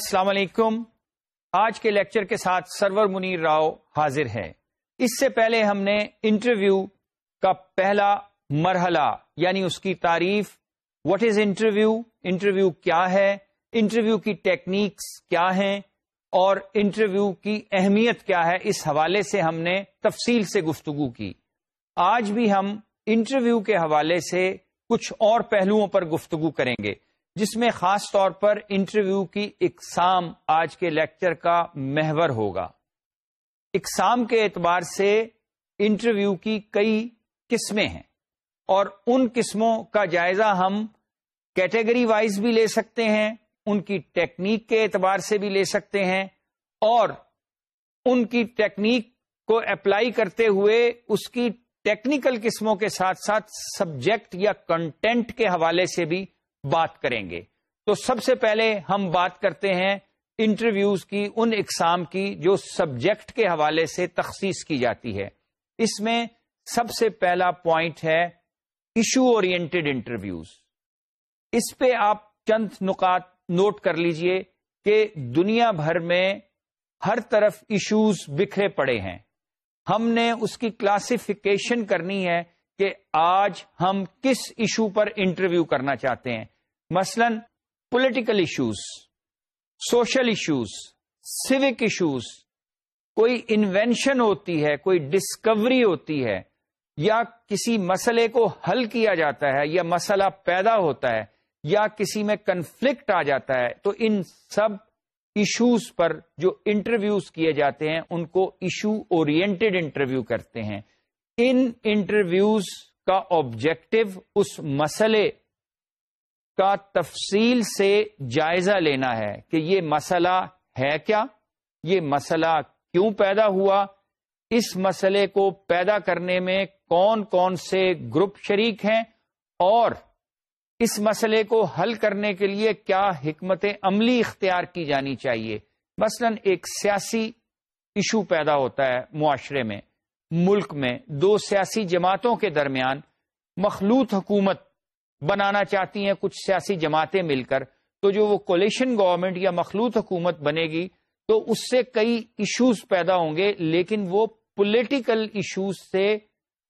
السلام علیکم۔ آج کے لیکچر کے ساتھ سرور منیر راؤ حاضر ہے اس سے پہلے ہم نے انٹرویو کا پہلا مرحلہ یعنی اس کی تعریف۔ واٹ از انٹرویو انٹرویو کیا ہے؟ انٹرویو کی ٹیکنیکس کیا ہیں؟ اور انٹرویو کی اہمیت کیا ہے؟ اس حوالے سے ہم نے تفصیل سے گفتگو کی۔ آج بھی ہم انٹرویو کے حوالے سے کچھ اور پہلوؤں پر گفتگو کریں گے۔ جس میں خاص طور پر انٹرویو کی اقسام آج کے لیکچر کا محور ہوگا۔ اقسام کے اعتبار سے انٹرویو کی کئی قسمیں ہیں اور ان قسموں کا جائزہ ہم کیٹیگری وائز بھی لے سکتے ہیں، ان کی ٹیکنیک کے اعتبار سے بھی لے سکتے ہیں اور ان کی ٹیکنیک کو اپلائی کرتے ہوئے اس کی ٹیکنیکل قسموں کے ساتھ ساتھ سبجیکٹ یا کنٹینٹ کے حوالے سے بھی بات کریں گے۔ تو سب سے پہلے ہم بات کرتے ہیں انٹرویوز کی، ان اقسام کی جو سبجیکٹ کے حوالے سے تخصیص کی جاتی ہے۔ اس میں سب سے پہلا پوائنٹ ہے ایشو اورینٹیڈ انٹرویوز۔ اس پہ آپ چند نکات نوٹ کر لیجیے کہ دنیا بھر میں ہر طرف ایشوز بکھرے پڑے ہیں۔ ہم نے اس کی کلاسیفیکیشن کرنی ہے کہ آج ہم کس ایشو پر انٹرویو کرنا چاہتے ہیں۔ مثلا political issues social issues civic issues کوئی انوینشن ہوتی ہے، کوئی ڈسکوری ہوتی ہے، یا کسی مسئلے کو حل کیا جاتا ہے، یا مسئلہ پیدا ہوتا ہے، یا کسی میں کنفلکٹ آ جاتا ہے، تو ان سب ایشوز پر جو انٹرویوز کیے جاتے ہیں، ان کو ایشو اورینٹیڈ انٹرویو کرتے ہیں۔ ان انٹرویوز کا آبجیکٹو اس مسئلے کا تفصیل سے جائزہ لینا ہے کہ یہ مسئلہ ہے کیا؟ یہ مسئلہ کیوں پیدا ہوا؟ اس مسئلے کو پیدا کرنے میں کون کون سے گروپ شریک ہیں؟ اور اس مسئلے کو حل کرنے کے لیے کیا حکمت عملی اختیار کی جانی چاہیے؟ مثلا ایک سیاسی ایشو پیدا ہوتا ہے معاشرے میں، ملک میں، دو سیاسی جماعتوں کے درمیان مخلوط حکومت بنانا چاہتی ہیں، کچھ سیاسی جماعتیں مل کر۔ تو جو وہ کولیشن گورنمنٹ یا مخلوط حکومت بنے گی، تو اس سے کئی ایشوز پیدا ہوں گے، لیکن وہ پولیٹیکل ایشوز سے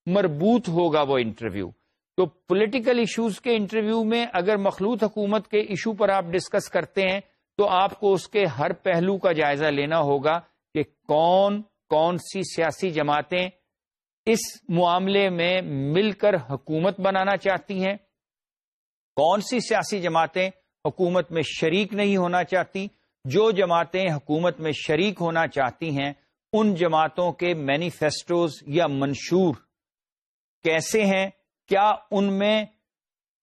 مربوط ہوگا وہ انٹرویو تو پولیٹیکل ایشوز کے انٹرویو میں اگر مخلوط حکومت کے ایشو پر آپ ڈسکس کرتے ہیں، تو آپ کو اس کے ہر پہلو کا جائزہ لینا ہوگا کہ کون کون سی سیاسی جماعتیں اس معاملے میں مل کر حکومت بنانا چاہتی ہیں۔ کون سی سیاسی جماعتیں حکومت میں شریک نہیں ہونا چاہتی؟ جو جماعتیں حکومت میں شریک ہونا چاہتی ہیں، ان جماعتوں کے مینیفیسٹوز یا منشور کیسے ہیں؟ کیا ان میں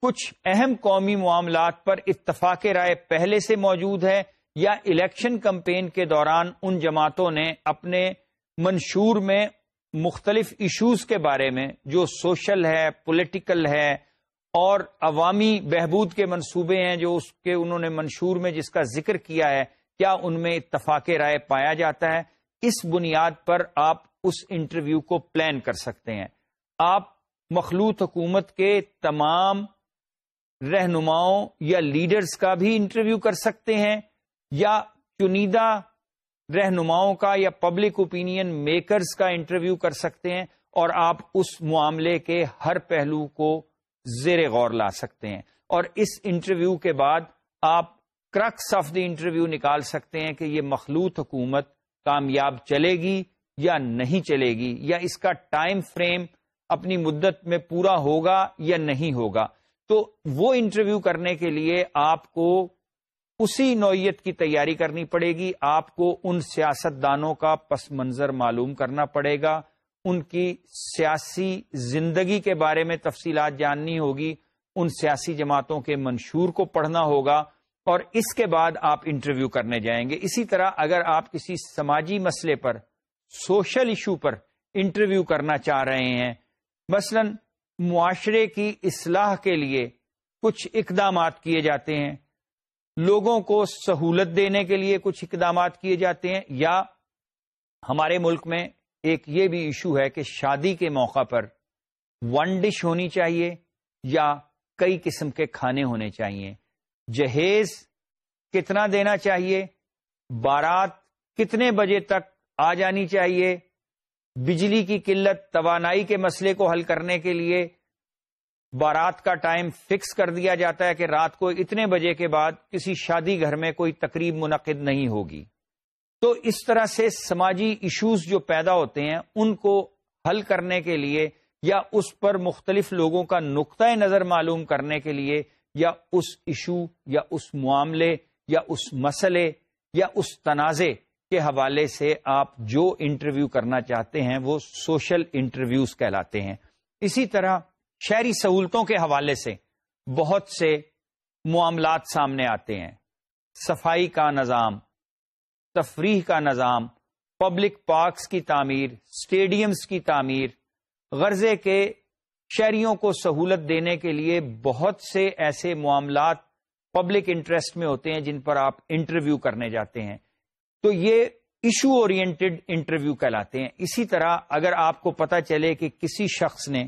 کچھ اہم قومی معاملات پر اتفاق رائے پہلے سے موجود ہے؟ یا الیکشن کمپین کے دوران ان جماعتوں نے اپنے منشور میں مختلف ایشوز کے بارے میں، جو سوشل ہے پولیٹیکل ہے اور عوامی بہبود کے منصوبے ہیں جو اس کے انہوں نے منشور میں جس کا ذکر کیا ہے، کیا ان میں اتفاق رائے پایا جاتا ہے؟ اس بنیاد پر آپ اس انٹرویو کو پلان کر سکتے ہیں۔ آپ مخلوط حکومت کے تمام رہنماؤں یا لیڈرز کا بھی انٹرویو کر سکتے ہیں یا چنیدہ رہنماؤں کا یا پبلک اوپینین میکرز کا انٹرویو کر سکتے ہیں اور آپ اس معاملے کے ہر پہلو کو زیر غور لا سکتے ہیں۔ اور اس انٹرویو کے بعد آپ کرکس آف دی انٹرویو نکال سکتے ہیں کہ یہ مخلوط حکومت کامیاب چلے گی یا نہیں چلے گی، یا اس کا ٹائم فریم اپنی مدت میں پورا ہوگا یا نہیں ہوگا۔ تو وہ انٹرویو کرنے کے لیے آپ کو اسی نوعیت کی تیاری کرنی پڑے گی۔ آپ کو ان سیاست دانوں کا پس منظر معلوم کرنا پڑے گا۔ ان کی سیاسی زندگی کے بارے میں تفصیلات جاننی ہوگی، ان سیاسی جماعتوں کے منشور کو پڑھنا ہوگا اور اس کے بعد آپ انٹرویو کرنے جائیں گے۔ اسی طرح اگر آپ کسی سماجی مسئلے پر، سوشل ایشو پر انٹرویو کرنا چاہ رہے ہیں، مثلا معاشرے کی اصلاح کے لیے کچھ اقدامات کیے جاتے ہیں، لوگوں کو سہولت دینے کے لیے کچھ اقدامات کیے جاتے ہیں، یا ہمارے ملک میں ایک یہ بھی ایشو ہے کہ شادی کے موقع پر ون ڈش ہونی چاہیے یا کئی قسم کے کھانے ہونے چاہیے۔ جہیز کتنا دینا چاہیے؟ بارات کتنے بجے تک آ جانی چاہیے؟ بجلی کی قلت، توانائی کے مسئلے کو حل کرنے کے لیے بارات کا ٹائم فکس کر دیا جاتا ہے کہ رات کو اتنے بجے کے بعد کسی شادی گھر میں کوئی تقریب منعقد نہیں ہوگی۔ تو اس طرح سے سماجی ایشوز جو پیدا ہوتے ہیں، ان کو حل کرنے کے لیے یا اس پر مختلف لوگوں کا نقطۂ نظر معلوم کرنے کے لیے یا اس ایشو یا اس معاملے یا اس مسئلے یا اس تنازع کے حوالے سے آپ جو انٹرویو کرنا چاہتے ہیں، وہ سوشل انٹرویوز کہلاتے ہیں۔ اسی طرح شہری سہولتوں کے حوالے سے بہت سے معاملات سامنے آتے ہیں۔ صفائی کا نظام تفریح کا نظام پبلک پارکس کی تعمیر اسٹیڈیمز کی تعمیر، غرضے کے شہریوں کو سہولت دینے کے لیے بہت سے ایسے معاملات پبلک انٹرسٹ میں ہوتے ہیں جن پر آپ انٹرویو کرنے جاتے ہیں۔ تو یہ ایشو اورینٹڈ انٹرویو کہلاتے ہیں۔ اسی طرح اگر آپ کو پتا چلے کہ کسی شخص نے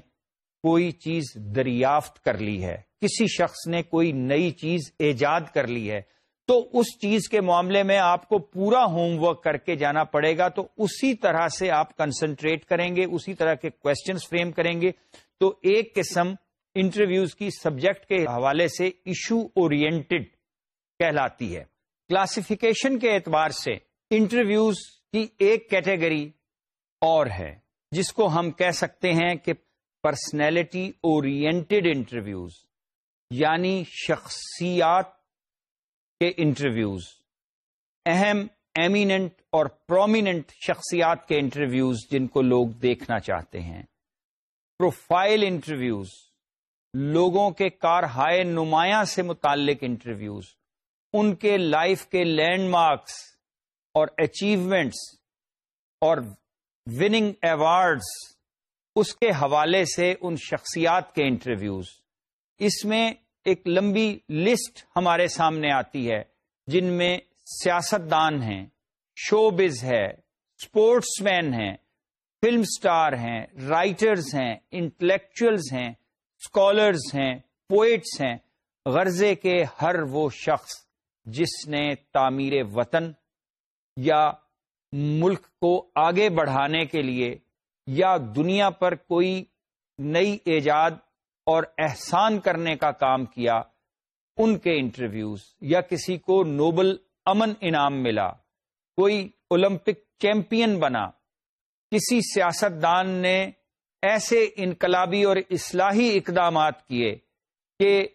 کوئی چیز دریافت کر لی ہے، کسی شخص نے کوئی نئی چیز ایجاد کر لی ہے تو اس چیز کے معاملے میں آپ کو پورا ہوم ورک کر کے جانا پڑے گا تو اسی طرح سے آپ کنسنٹریٹ کریں گے، اسی طرح کے کوشچنس فریم کریں گے۔ تو ایک قسم انٹرویوز کی سبجیکٹ کے حوالے سے ایشو اورینٹڈ کہلاتی ہے۔ کلاسیفیکیشن کے اعتبار سے انٹرویوز کی ایک کیٹیگری اور ہے، جس کو ہم کہہ سکتے ہیں کہ پرسنالٹی اورینٹڈ انٹرویوز یعنی شخصیات کے انٹرویوز، اہم، ایمیننٹ اور پرومیننٹ شخصیات کے انٹرویوز جن کو لوگ دیکھنا چاہتے ہیں۔ پروفائل انٹرویوز، لوگوں کے کار ہائے نمایاں سے متعلق انٹرویوز، ان کے لائف کے لینڈ مارکس اور اچیومنٹس اور وننگ ایوارڈس اس کے حوالے سے ان شخصیات کے انٹرویوز۔ اس میں ایک لمبی لسٹ ہمارے سامنے آتی ہے، جن میں سیاست دان ہیں شوبز ہے اسپورٹس مین ہیں فلم سٹار ہیں رائٹرز ہیں انٹلیکچوئلز ہیں اسکالرز ہیں پوئٹس ہیں غرضے کے ہر وہ شخص جس نے تعمیر وطن یا ملک کو آگے بڑھانے کے لیے یا دنیا پر کوئی نئی ایجاد اور احسان کرنے کا کام کیا، ان کے انٹرویوز یا کسی کو نوبل امن انعام ملا، کوئی اولمپک چیمپئن بنا، کسی سیاست دان نے ایسے انقلابی اور اصلاحی اقدامات کیے کہ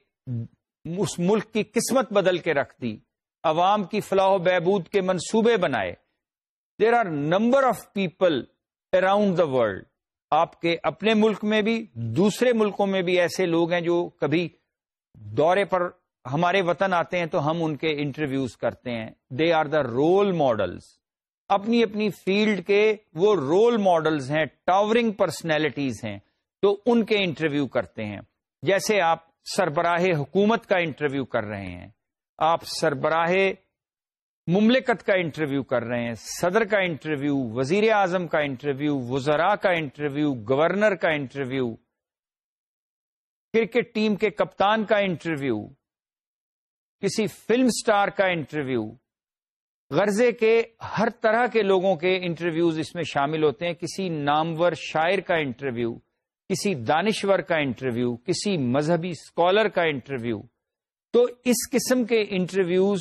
اس ملک کی قسمت بدل کے رکھ دی، عوام کی فلاح و بہبود کے منصوبے بنائے۔ There are number of people around the world آپ کے اپنے ملک میں بھی، دوسرے ملکوں میں بھی ایسے لوگ ہیں جو کبھی دورے پر ہمارے وطن آتے ہیں تو ہم ان کے انٹرویوز کرتے ہیں۔ They are the role models اپنی اپنی فیلڈ کے وہ رول ماڈلز ہیں ٹاورنگ پرسنالٹیز ہیں، تو ان کے انٹرویو کرتے ہیں۔ جیسے آپ سربراہ حکومت کا انٹرویو کر رہے ہیں۔ آپ سربراہ مملکت کا انٹرویو کر رہے ہیں، صدر کا انٹرویو، وزیر اعظم کا انٹرویو، وزراء کا انٹرویو، گورنر کا انٹرویو، کرکٹ ٹیم کے کپتان کا انٹرویو، کسی فلم سٹار کا انٹرویو، غرضے کے ہر طرح کے لوگوں کے انٹرویوز اس میں شامل ہوتے ہیں۔ کسی نامور شاعر کا انٹرویو، کسی دانشور کا انٹرویو، کسی مذہبی اسکالر کا انٹرویو۔ تو اس قسم کے انٹرویوز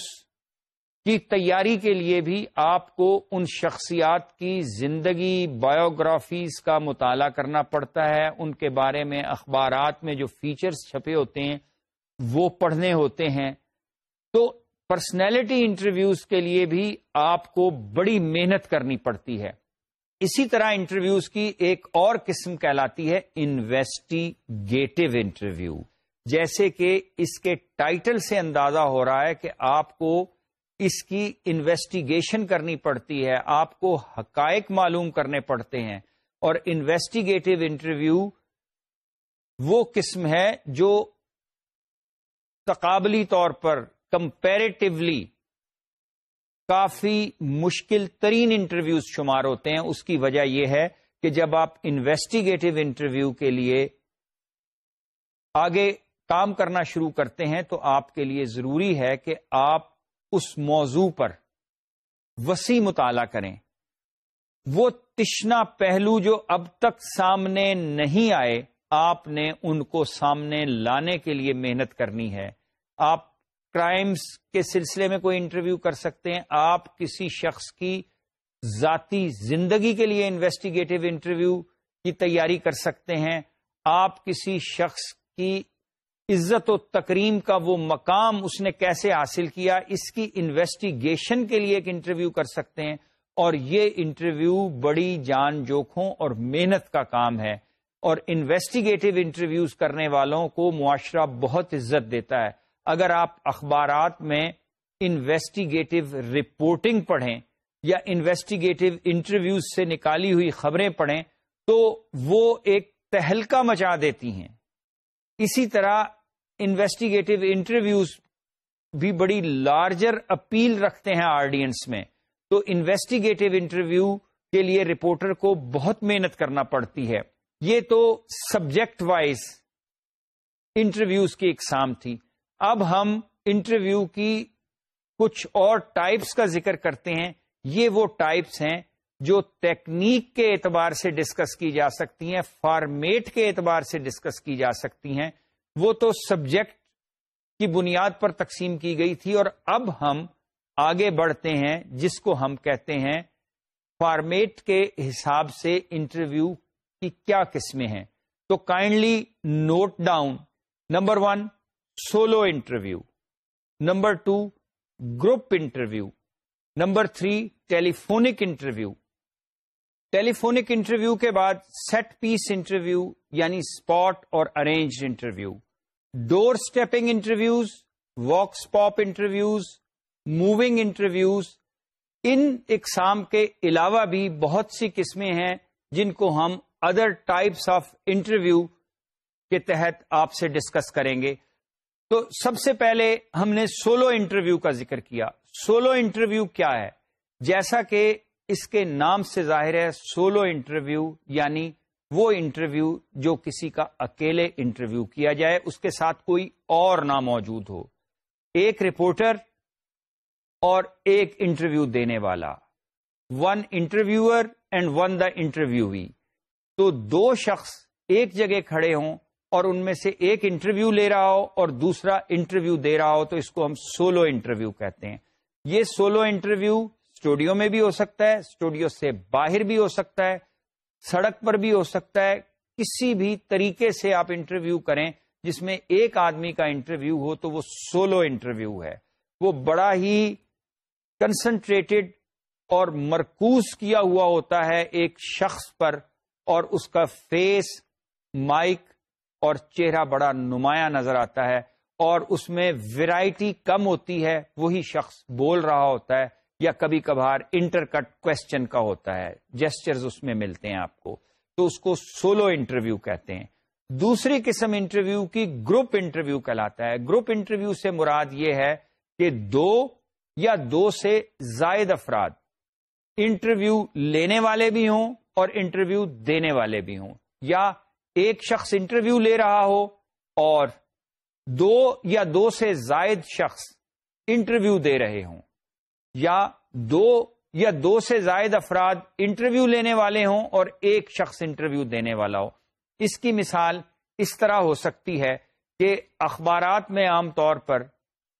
کی تیاری کے لیے بھی آپ کو ان شخصیات کی زندگی بایوگرافیز کا مطالعہ کرنا پڑتا ہے۔ ان کے بارے میں اخبارات میں جو فیچرز چھپے ہوتے ہیں، وہ پڑھنے ہوتے ہیں۔ تو پرسنالٹی انٹرویوز کے لیے بھی آپ کو بڑی محنت کرنی پڑتی ہے۔ اسی طرح انٹرویوز کی ایک اور قسم کہلاتی ہے انویسٹیگیٹو انٹرویو جیسے کہ اس کے ٹائٹل سے اندازہ ہو رہا ہے کہ آپ کو اس کی انویسٹیگیشن کرنی پڑتی ہے، آپ کو حقائق معلوم کرنے پڑتے ہیں اور انویسٹیگیٹو انٹرویو وہ قسم ہے جو تقابلی طور پر کمپیریٹیولی کافی مشکل ترین انٹرویوز شمار ہوتے ہیں۔ اس کی وجہ یہ ہے کہ جب آپ انویسٹیگیٹو انٹرویو کے لیے آگے کام کرنا شروع کرتے ہیں تو آپ کے لیے ضروری ہے کہ آپ اس موضوع پر وسیع مطالعہ کریں۔ وہ تشنا پہلو جو اب تک سامنے نہیں آئے، آپ نے ان کو سامنے لانے کے لیے محنت کرنی ہے۔ آپ کرائمز کے سلسلے میں کوئی انٹرویو کر سکتے ہیں۔ آپ کسی شخص کی ذاتی زندگی کے لیے انویسٹیگیٹو انٹرویو کی تیاری کر سکتے ہیں۔ آپ کسی شخص کی عزت و تکریم کا وہ مقام اس نے کیسے حاصل کیا، اس کی انویسٹیگیشن کے لیے ایک انٹرویو کر سکتے ہیں۔ اور یہ انٹرویو بڑی جان جوکھوں اور محنت کا کام ہے۔ اور انویسٹیگیٹو انٹرویوز کرنے والوں کو معاشرہ بہت عزت دیتا ہے۔ اگر آپ اخبارات میں انویسٹیگیٹو رپورٹنگ پڑھیں یا انویسٹیگیٹو انٹرویوز سے نکالی ہوئی خبریں پڑھیں تو وہ ایک تہلکا مچا دیتی ہیں۔ اسی طرح انویسٹیگیٹو انٹرویوز بھی بڑی لارجر اپیل رکھتے ہیں آڈینس میں۔ تو انویسٹیگیٹو انٹرویو کے لیے رپورٹر کو بہت محنت کرنا پڑتی ہے۔ یہ تو سبجیکٹ وائز انٹرویوز کی اقسام تھی۔ اب ہم انٹرویو کی کچھ اور ٹائپس کا ذکر کرتے ہیں۔ یہ وہ ٹائپس ہیں جو ٹیکنیک کے اعتبار سے ڈسکس کی جا سکتی ہیں فارمیٹ کے اعتبار سے ڈسکس کی جا سکتی ہیں۔ وہ تو سبجیکٹ کی بنیاد پر تقسیم کی گئی تھی اور اب ہم آگے بڑھتے ہیں، جس کو ہم کہتے ہیں فارمیٹ کے حساب سے انٹرویو کی کیا قسمیں ہیں۔ تو kindly note down number one solo interview number two group interview number three telephonic interview telephonic interview کے بعد سیٹ پیس انٹرویو یعنی اسپاٹ اور arrange interview, door stepping interviews vox pop interviews, moving interviews, ان اقسام کے علاوہ بھی بہت سی قسمیں ہیں جن کو ہم ادر ٹائپس آف انٹرویو کے تحت آپ سے ڈسکس کریں گے۔ تو سب سے پہلے ہم نے سولو انٹرویو کا ذکر کیا۔ سولو انٹرویو کیا ہے؟ جیسا کہ اس کے نام سے ظاہر ہے سولو انٹرویو یعنی وہ انٹرویو جو کسی کا اکیلے انٹرویو کیا جائے، اس کے ساتھ کوئی اور نہ موجود ہو۔ ایک رپورٹر اور ایک انٹرویو دینے والا۔ One interviewer and one the interview تو دو شخص ایک جگہ کھڑے ہوں اور ان میں سے ایک انٹرویو لے رہا ہو اور دوسرا انٹرویو دے رہا ہو، تو اس کو ہم سولو انٹرویو کہتے ہیں۔ یہ سولو انٹرویو اسٹوڈیو میں بھی ہو سکتا ہے، اسٹوڈیو سے باہر بھی ہو سکتا ہے، سڑک پر بھی ہو سکتا ہے، کسی بھی طریقے سے آپ انٹرویو کریں، جس میں ایک آدمی کا انٹرویو ہو تو وہ سولو انٹرویو ہے۔ وہ بڑا ہی کنسنٹریٹڈ اور مرکوز کیا ہوا ہوتا ہے ایک شخص پر، اور اس کا فیس، مائک اور چہرہ بڑا نمایاں نظر آتا ہے، اور اس میں ویرائٹی کم ہوتی ہے، وہی شخص بول رہا ہوتا ہے۔ یا کبھی کبھار انٹر کٹ کوشچن کا ہوتا ہے جیسچرز اس میں ملتے ہیں آپ کو، تو اس کو سولو انٹرویو کہتے ہیں۔ دوسری قسم انٹرویو کی گروپ انٹرویو کہلاتا ہے۔ گروپ انٹرویو سے مراد یہ ہے کہ دو یا دو سے زائد افراد انٹرویو لینے والے بھی ہوں اور انٹرویو دینے والے بھی ہوں۔ یا ایک شخص انٹرویو لے رہا ہو اور دو یا دو سے زائد شخص انٹرویو دے رہے ہوں۔ یا دو یا دو سے زائد افراد انٹرویو لینے والے ہوں اور ایک شخص انٹرویو دینے والا ہو۔ اس کی مثال اس طرح ہو سکتی ہے کہ اخبارات میں عام طور پر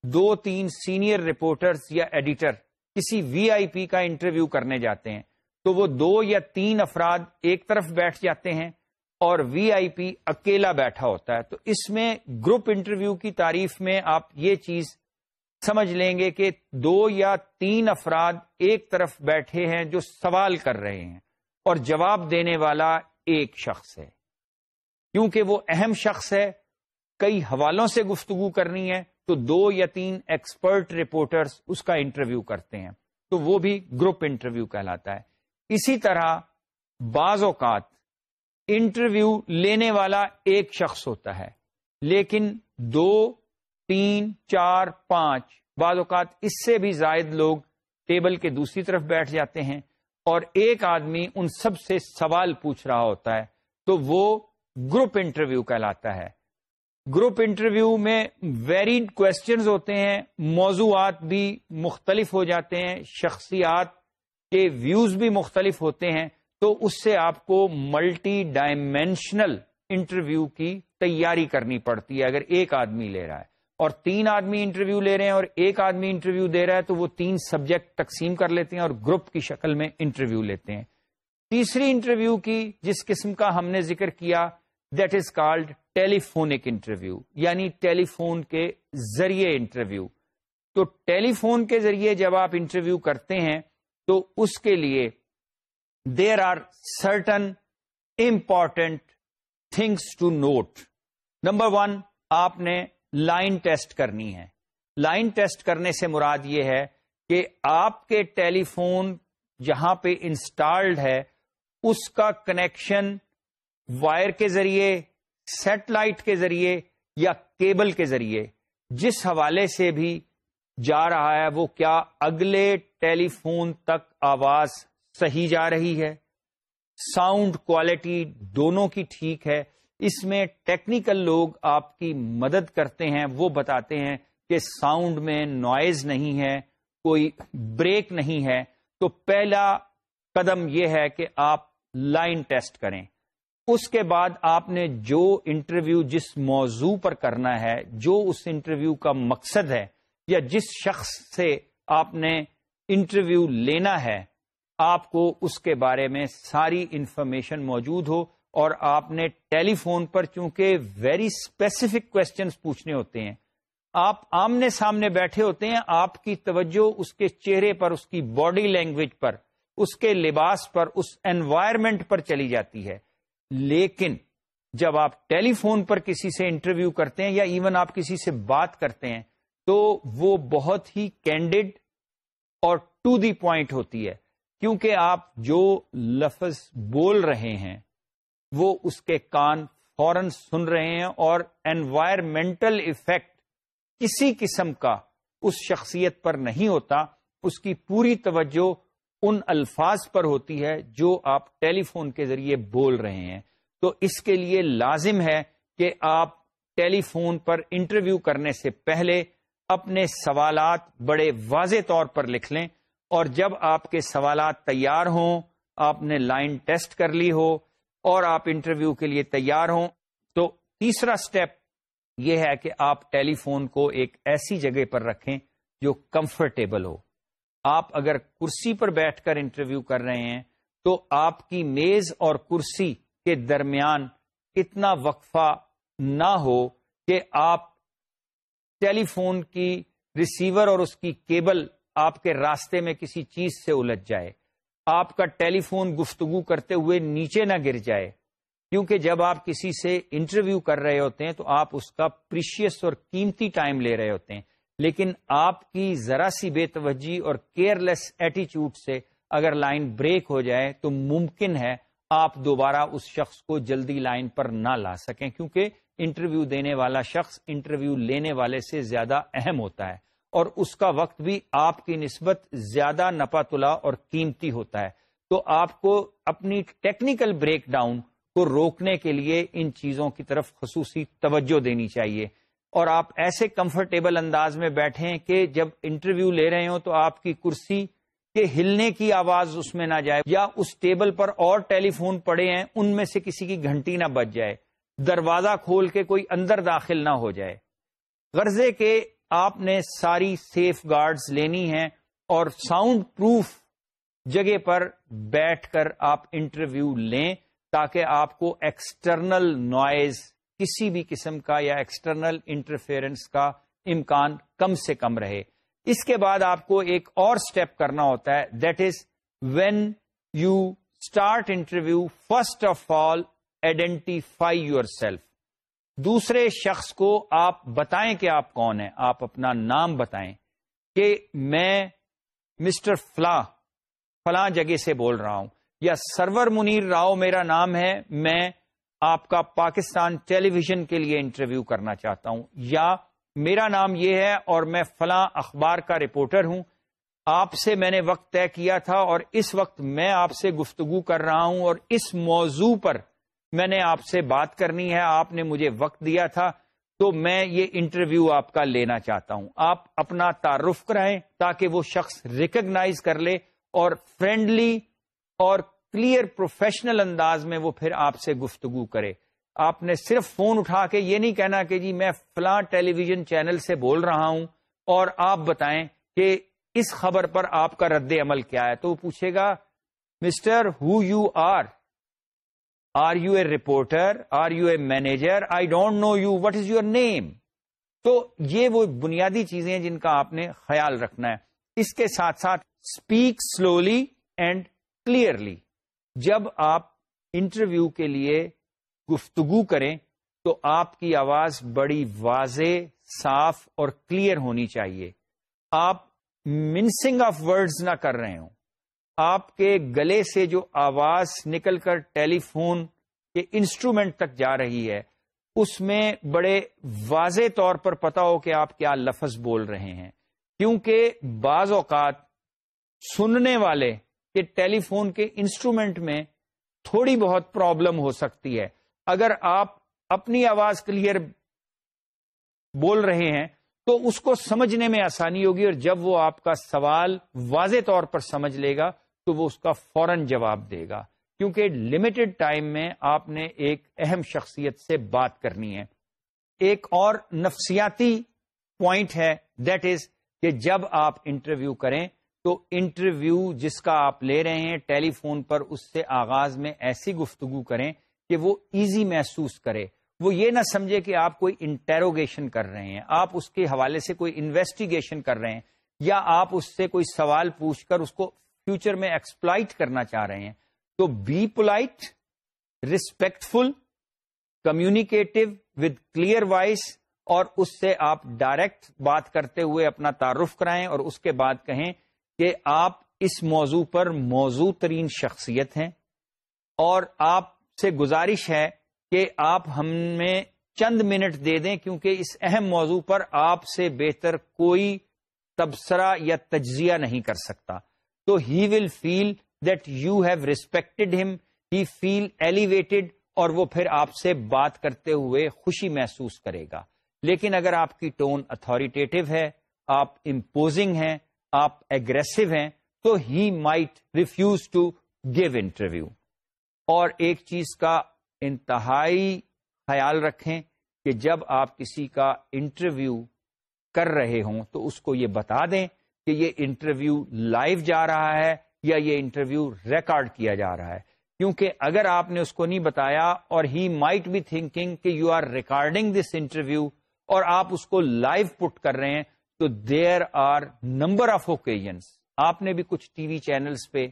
دو تین سینئر رپورٹرز یا ایڈیٹر کسی وی آئی پی کا انٹرویو کرنے جاتے ہیں تو وہ دو یا تین افراد ایک طرف بیٹھ جاتے ہیں اور وی آئی پی اکیلا بیٹھا ہوتا ہے۔ تو اس میں گروپ انٹرویو کی تعریف میں آپ یہ چیز سمجھ لیں گے کہ دو یا تین افراد ایک طرف بیٹھے ہیں جو سوال کر رہے ہیں اور جواب دینے والا ایک شخص ہے۔ کیونکہ وہ اہم شخص ہے، کئی حوالوں سے گفتگو کرنی ہے، تو دو یا تین ایکسپرٹ رپورٹرز اس کا انٹرویو کرتے ہیں۔ تو وہ بھی گروپ انٹرویو کہلاتا ہے۔ اسی طرح بعض اوقات انٹرویو لینے والا ایک شخص ہوتا ہے، لیکن دو تین، چار، پانچ۔ بعض اوقات اس سے بھی زائد لوگ ٹیبل کے دوسری طرف بیٹھ جاتے ہیں اور ایک آدمی ان سب سے سوال پوچھ رہا ہوتا ہے تو وہ گروپ انٹرویو کہلاتا ہے۔ گروپ انٹرویو میں ویریڈ کوشچنز ہوتے ہیں، موضوعات بھی مختلف ہو جاتے ہیں، شخصیات کے ویوز بھی مختلف ہوتے ہیں۔ تو اس سے آپ کو ملٹی ڈائمینشنل انٹرویو کی تیاری کرنی پڑتی ہے اگر ایک آدمی لے رہا ہے۔ اور تین آدمی انٹرویو لے رہے ہیں اور ایک آدمی انٹرویو دے رہا ہے تو وہ تین سبجیکٹ تقسیم کر لیتے ہیں اور گروپ کی شکل میں انٹرویو لیتے ہیں۔ تیسری انٹرویو کی جس قسم کا ہم نے ذکر کیا that is called telephonic interview یعنی ٹیلی فون کے ذریعے انٹرویو۔ تو ٹیلی فون کے ذریعے جب آپ انٹرویو کرتے ہیں تو اس کے لیے there are certain important things to note number one آپ نے لائن ٹیسٹ کرنی ہے۔ لائن ٹیسٹ کرنے سے مراد یہ ہے کہ آپ کے ٹیلی فون جہاں پہ انسٹالڈ ہے، اس کا کنیکشن وائر کے ذریعے، سیٹلائٹ کے ذریعے یا کیبل کے ذریعے۔ جس حوالے سے بھی جا رہا ہے، وہ کیا اگلے ٹیلی فون تک آواز صحیح جا رہی ہے؟ ساؤنڈ کوالٹی دونوں کی ٹھیک ہے۔ اس میں ٹیکنیکل لوگ آپ کی مدد کرتے ہیں، وہ بتاتے ہیں کہ ساؤنڈ میں نوائز نہیں ہے، کوئی بریک نہیں ہے۔ تو پہلا قدم یہ ہے کہ آپ لائن ٹیسٹ کریں۔ اس کے بعد آپ نے جو انٹرویو جس موضوع پر کرنا ہے، جو اس انٹرویو کا مقصد ہے، یا جس شخص سے آپ نے انٹرویو لینا ہے، آپ کو اس کے بارے میں ساری انفارمیشن موجود ہو۔ اور آپ نے ٹیلی فون پر چونکہ ویری اسپیسیفک کوشچنس پوچھنے ہوتے ہیں، آپ آمنے سامنے بیٹھے ہوتے ہیں، آپ کی توجہ اس کے چہرے پر، اس کی باڈی لینگویج پر، اس کے لباس پر، اس انوائرمنٹ پر چلی جاتی ہے۔ لیکن جب آپ ٹیلی فون پر کسی سے انٹرویو کرتے ہیں یا ایون آپ کسی سے بات کرتے ہیں، تو وہ بہت ہی کینڈیڈ اور ٹو دی پوائنٹ ہوتی ہے۔ کیونکہ آپ جو لفظ بول رہے ہیں وہ اس کے کان فوراً سن رہے ہیں اور انوائرمنٹل افیکٹ کسی قسم کا اس شخصیت پر نہیں ہوتا، اس کی پوری توجہ ان الفاظ پر ہوتی ہے جو آپ ٹیلی فون کے ذریعے بول رہے ہیں۔ تو اس کے لیے لازم ہے کہ آپ ٹیلی فون پر انٹرویو کرنے سے پہلے اپنے سوالات بڑے واضح طور پر لکھ لیں اور جب آپ کے سوالات تیار ہوں، آپ نے لائن ٹیسٹ کر لی ہو اور آپ انٹرویو کے لیے تیار ہوں تو تیسرا سٹیپ یہ ہے کہ آپ ٹیلی فون کو ایک ایسی جگہ پر رکھیں جو کمفرٹیبل ہو۔ آپ اگر کرسی پر بیٹھ کر انٹرویو کر رہے ہیں تو آپ کی میز اور کرسی کے درمیان اتنا وقفہ نہ ہو کہ آپ ٹیلی فون کی ریسیور اور اس کی کیبل آپ کے راستے میں کسی چیز سے الجھ جائے۔ آپ کا ٹیلی فون گفتگو کرتے ہوئے نیچے نہ گر جائے۔ کیونکہ جب آپ کسی سے انٹرویو کر رہے ہوتے ہیں تو آپ اس کا پریشیس اور قیمتی ٹائم لے رہے ہوتے ہیں۔ لیکن آپ کی ذرا سی بے توجہ اور کیئر لیس ایٹیچیوڈ سے اگر لائن بریک ہو جائے تو ممکن ہے آپ دوبارہ اس شخص کو جلدی لائن پر نہ لا سکیں۔ کیونکہ انٹرویو دینے والا شخص انٹرویو لینے والے سے زیادہ اہم ہوتا ہے۔ اور اس کا وقت بھی آپ کی نسبت زیادہ نپا تلا اور قیمتی ہوتا ہے۔ تو آپ کو اپنی ٹیکنیکل بریک ڈاؤن کو روکنے کے لیے ان چیزوں کی طرف خصوصی توجہ دینی چاہیے۔ اور آپ ایسے کمفرٹیبل انداز میں بیٹھیں کہ جب انٹرویو لے رہے ہوں تو آپ کی کرسی کے ہلنے کی آواز اس میں نہ جائے یا اس ٹیبل پر اور ٹیلی فون پڑے ہیں، ان میں سے کسی کی گھنٹی نہ بچ جائے۔ دروازہ کھول کے کوئی اندر داخل نہ ہو جائے۔ غرضے کے آپ نے ساری سیف گارڈز لینی ہیں اور ساؤنڈ پروف جگہ پر بیٹھ کر آپ انٹرویو لیں تاکہ آپ کو ایکسٹرنل نوائز کسی بھی قسم کا یا ایکسٹرنل انٹرفیئرنس کا امکان کم سے کم رہے۔ اس کے بعد آپ کو ایک اور سٹیپ کرنا ہوتا ہے that is when you start interview first of all identify yourself دوسرے شخص کو آپ بتائیں کہ آپ کون ہیں، آپ اپنا نام بتائیں کہ میں مسٹر فلاں فلاں جگہ سے بول رہا ہوں، یا سرور منیر راؤ میرا نام ہے، میں آپ کا پاکستان ٹیلی ویژن کے لیے انٹرویو کرنا چاہتا ہوں، یا میرا نام یہ ہے اور میں فلاں اخبار کا رپورٹر ہوں۔ آپ سے میں نے وقت طے کیا تھا اور اس وقت میں آپ سے گفتگو کر رہا ہوں اور اس موضوع پر میں نے آپ سے بات کرنی ہے، آپ نے مجھے وقت دیا تھا، تو میں یہ انٹرویو آپ کا لینا چاہتا ہوں۔ آپ اپنا تعارف کرائیں تاکہ وہ شخص ریکگنائز کر لے اور فرینڈلی اور کلیئر پروفیشنل انداز میں وہ پھر آپ سے گفتگو کرے۔ آپ نے صرف فون اٹھا کے یہ نہیں کہنا کہ جی میں فلاں ٹیلی ویژن چینل سے بول رہا ہوں اور آپ بتائیں کہ اس خبر پر آپ کا رد عمل کیا ہے۔ تو وہ پوچھے گا، mister, who are you? Are you a reporter are you a manager I don't know you what is your name تو یہ وہ بنیادی چیزیں جن کا آپ نے خیال رکھنا ہے۔ اس کے ساتھ ساتھ اسپیک سلولی اینڈ کلیئرلی جب آپ انٹرویو کے لیے گفتگو کریں تو آپ کی آواز بڑی واضح، صاف اور کلیئر ہونی چاہیے۔ آپ منسنگ آف ورڈز نہ کر رہے ہوں۔ آپ کے گلے سے جو آواز نکل کر ٹیلی فون کے انسٹرومنٹ تک جا رہی ہے، اس میں بڑے واضح طور پر پتا ہو کہ آپ کیا لفظ بول رہے ہیں۔ کیونکہ بعض اوقات سننے والے کے ٹیلی فون کے انسٹرومنٹ میں تھوڑی بہت پرابلم ہو سکتی ہے۔ اگر آپ اپنی آواز کلیئر بول رہے ہیں، تو اس کو سمجھنے میں آسانی ہوگی اور جب وہ آپ کا سوال واضح طور پر سمجھ لے گا تو وہ اس کا فوراً جواب دے گا۔ کیونکہ لمیٹڈ ٹائم میں آپ نے ایک اہم شخصیت سے بات کرنی ہے۔ ایک اور نفسیاتی پوائنٹ ہے دیٹ از کہ جب آپ انٹرویو کریں، تو انٹرویو جس کا آپ لے رہے ہیں ٹیلی فون پر اس سے آغاز میں ایسی گفتگو کریں کہ وہ ایزی محسوس کرے۔ وہ یہ نہ سمجھے کہ آپ کوئی انٹیروگیشن کر رہے ہیں۔ آپ اس کے حوالے سے کوئی انویسٹیگیشن کر رہے ہیں، یا آپ اس سے کوئی سوال پوچھ کر اس کو فیوچر میں ایکسپلائٹ کرنا چاہ رہے ہیں، تو be polite respectful communicative with clear voice اور اس سے آپ ڈائریکٹ بات کرتے ہوئے اپنا تعارف کرائیں، اور اس کے بعد کہیں کہ آپ اس موضوع پر موضوع ترین شخصیت ہیں، اور آپ سے گزارش ہے کہ آپ ہمیں چند منٹ دے دیں، کیونکہ اس اہم موضوع پر آپ سے بہتر کوئی تبصرہ یا تجزیہ نہیں کر سکتا۔ تو he will feel that you have respected ہم ہی فیل ایلیویٹڈ اور وہ پھر آپ سے بات کرتے ہوئے خوشی محسوس کرے گا. لیکن اگر آپ کی ٹون اتھارٹیٹو ہے، آپ امپوزنگ ہیں، آپ ایگریسو ہیں، تو he might refuse to give interview اور ایک چیز کا انتہائی خیال رکھیں کہ جب آپ کسی کا انٹرویو کر رہے ہوں تو اس کو یہ بتا دیں کہ یہ انٹرویو لائیو جا رہا ہے یا یہ انٹرویو ریکارڈ کیا جا رہا ہے۔ کیونکہ اگر آپ نے اس کو نہیں بتایا اور ہی مائٹ بی تھنکنگ کہ you are recording this interview اور آپ اس کو لائیو پٹ کر رہے ہیں، تو there are number of occasions آپ نے بھی کچھ ٹی وی چینلز پہ،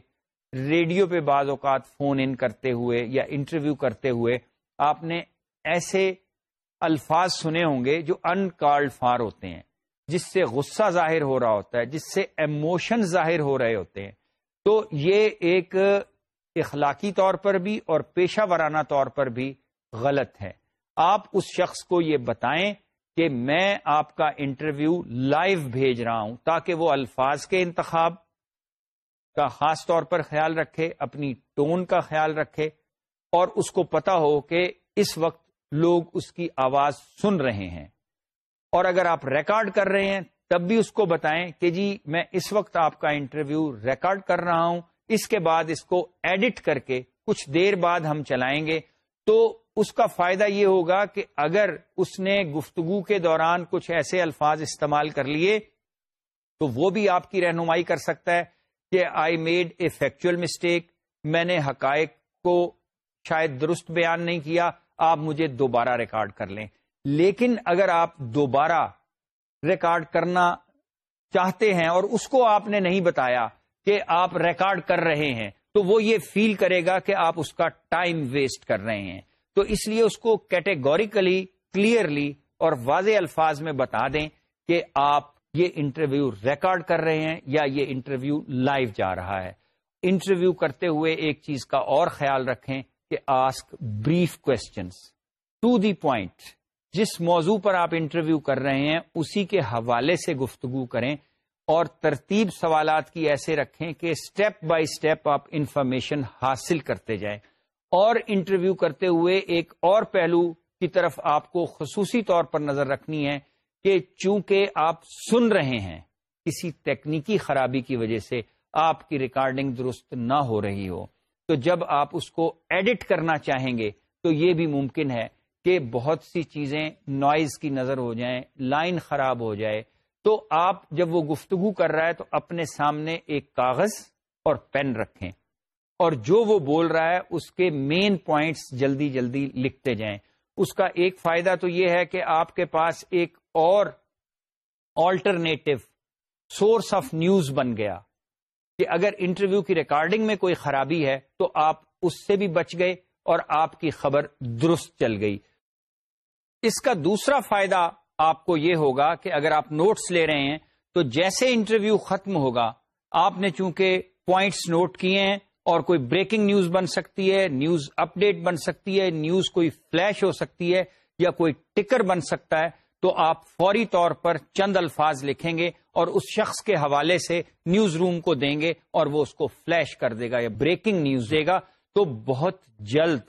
ریڈیو پہ بعض اوقات فون ان کرتے ہوئے یا انٹرویو کرتے ہوئے آپ نے ایسے الفاظ سنے ہوں گے جو انکارڈ فار ہوتے ہیں۔ جس سے غصہ ظاہر ہو رہا ہوتا ہے، جس سے ایموشن ظاہر ہو رہے ہوتے ہیں، تو یہ ایک اخلاقی طور پر بھی اور پیشہ ورانہ طور پر بھی غلط ہے۔ آپ اس شخص کو یہ بتائیں کہ میں آپ کا انٹرویو لائیو بھیج رہا ہوں تاکہ وہ الفاظ کے انتخاب کا خاص طور پر خیال رکھے، اپنی ٹون کا خیال رکھے اور اس کو پتا ہو کہ اس وقت لوگ اس کی آواز سن رہے ہیں۔ اور اگر آپ ریکارڈ کر رہے ہیں، تب بھی اس کو بتائیں کہ جی میں اس وقت آپ کا انٹرویو ریکارڈ کر رہا ہوں، اس کے بعد اس کو ایڈٹ کر کے کچھ دیر بعد ہم چلائیں گے۔ تو اس کا فائدہ یہ ہوگا کہ اگر اس نے گفتگو کے دوران کچھ ایسے الفاظ استعمال کر لیے، تو وہ بھی آپ کی رہنمائی کر سکتا ہے کہ I made a factual mistake, میں نے حقائق کو شاید درست بیان نہیں کیا، آپ مجھے دوبارہ ریکارڈ کر لیں۔ لیکن اگر آپ دوبارہ ریکارڈ کرنا چاہتے ہیں اور اس کو آپ نے نہیں بتایا کہ آپ ریکارڈ کر رہے ہیں، تو وہ یہ فیل کرے گا کہ آپ اس کا ٹائم ویسٹ کر رہے ہیں۔ تو اس لیے اس کو کیٹیگوریکلی، کلیئرلی اور واضح الفاظ میں بتا دیں کہ آپ یہ انٹرویو ریکارڈ کر رہے ہیں یا یہ انٹرویو لائیو جا رہا ہے۔ انٹرویو کرتے ہوئے ایک چیز کا اور خیال رکھیں کہ ask brief questions to the point. جس موضوع پر آپ انٹرویو کر رہے ہیں، اسی کے حوالے سے گفتگو کریں اور ترتیب سوالات کی ایسے رکھیں کہ اسٹیپ بائی اسٹیپ آپ انفارمیشن حاصل کرتے جائیں۔ اور انٹرویو کرتے ہوئے ایک اور پہلو کی طرف آپ کو خصوصی طور پر نظر رکھنی ہے کہ چونکہ آپ سن رہے ہیں، کسی تکنیکی خرابی کی وجہ سے آپ کی ریکارڈنگ درست نہ ہو رہی ہو۔ تو جب آپ اس کو ایڈٹ کرنا چاہیں گے، تو یہ بھی ممکن ہے کہ بہت سی چیزیں نوائز کی نظر ہو جائیں، لائن خراب ہو جائے۔ تو آپ جب وہ گفتگو کر رہا ہے تو اپنے سامنے ایک کاغذ اور پین رکھیں۔ اور جو وہ بول رہا ہے، اس کے مین پوائنٹس جلدی جلدی لکھتے جائیں۔ اس کا ایک فائدہ تو یہ ہے کہ آپ کے پاس ایک اور آلٹرنیٹو سورس آف نیوز بن گیا۔ کہ اگر انٹرویو کی ریکارڈنگ میں کوئی خرابی ہے تو آپ اس سے بھی بچ گئے اور آپ کی خبر درست چل گئی۔ اس کا دوسرا فائدہ آپ کو یہ ہوگا کہ اگر آپ نوٹس لے رہے ہیں، تو جیسے انٹرویو ختم ہوگا، آپ نے چونکہ پوائنٹس نوٹ کیے ہیں اور کوئی بریکنگ نیوز بن سکتی ہے نیوز اپ ڈیٹ بن سکتی ہے نیوز کوئی فلیش ہو سکتی ہے یا کوئی ٹکر بن سکتا ہے، تو آپ فوری طور پر چند الفاظ لکھیں گے اور اس شخص کے حوالے سے نیوز روم کو دیں گے اور وہ اس کو فلیش کر دے گا یا بریکنگ نیوز دے گا۔ تو بہت جلد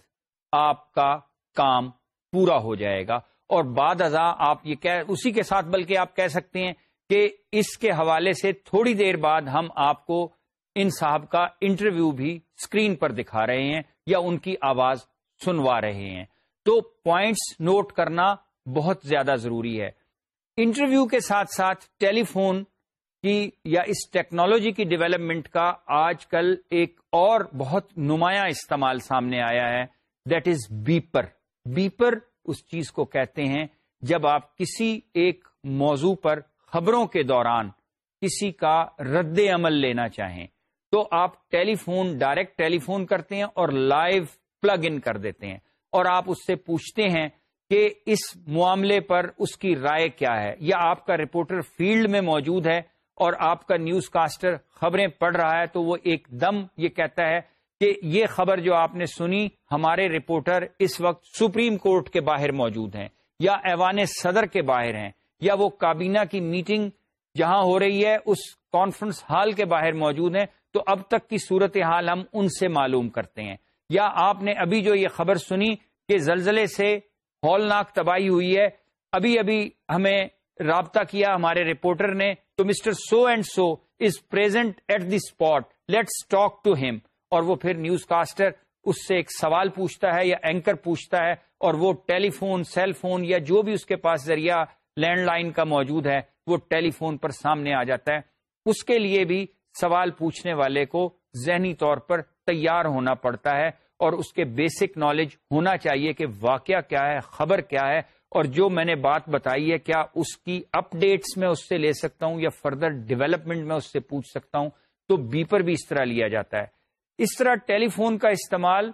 آپ کا کام پورا ہو جائے گا۔ اور بعد ازاں آپ یہ کہہ، اسی کے ساتھ بلکہ آپ کہہ سکتے ہیں کہ اس کے حوالے سے تھوڑی دیر بعد ہم آپ کو ان صاحب کا انٹرویو بھی اسکرین پر دکھا رہے ہیں یا ان کی آواز سنوا رہے ہیں۔ تو پوائنٹس نوٹ کرنا بہت زیادہ ضروری ہے۔ انٹرویو کے ساتھ ساتھ ٹیلی فون کی یا اس ٹیکنالوجی کی ڈیولپمنٹ کا آج کل ایک اور بہت نمایاں استعمال سامنے آیا ہے، دیٹ از بیپر۔ بیپر اس چیز کو کہتے ہیں جب آپ کسی ایک موضوع پر خبروں کے دوران کسی کا رد عمل لینا چاہیں تو آپ telephone, direct telephone کرتے ہیں اور لائیو پلگ ان کر دیتے ہیں اور آپ اس سے پوچھتے ہیں کہ اس معاملے پر اس کی رائے کیا ہے؟ یا آپ کا رپورٹر فیلڈ میں موجود ہے اور آپ کا نیوز کاسٹر خبریں پڑھ رہا ہے تو وہ ایک دم یہ کہتا ہے کہ یہ خبر جو آپ نے سنی، ہمارے رپورٹر اس وقت سپریم کورٹ کے باہر موجود ہیں، یا ایوان صدر کے باہر ہیں، یا وہ کابینہ کی میٹنگ جہاں ہو رہی ہے، اس کانفرنس ہال کے باہر موجود ہیں، تو اب تک کی صورت حال ہم ان سے معلوم کرتے ہیں۔ یا آپ نے ابھی جو یہ خبر سنی کہ زلزلے سے ہولناک تباہی ہوئی ہے، ابھی ابھی ہمیں رابطہ کیا ہمارے رپورٹر نے، تو mister so and so is present at the spot let's talk to him. اور وہ پھر نیوز کاسٹر اس سے ایک سوال پوچھتا ہے یا اینکر پوچھتا ہے اور وہ ٹیلی فون، سیل فون یا جو بھی اس کے پاس ذریعہ لینڈ لائن کا موجود ہے، وہ ٹیلی فون پر سامنے آ جاتا ہے۔ اس کے لیے بھی سوال پوچھنے والے کو ذہنی طور پر تیار ہونا پڑتا ہے اور اس کے بیسک نالج ہونا چاہیے کہ واقعہ کیا ہے، خبر کیا ہے۔ اور جو میں نے بات بتائی ہے، کیا اس کی اپ ڈیٹس میں اس سے لے سکتا ہوں یا فردر ڈیولپمنٹ میں اس سے پوچھ سکتا ہوں؟ تو بی پر بھی اس طرح لیا جاتا ہے۔ اس طرح ٹیلی فون کا استعمال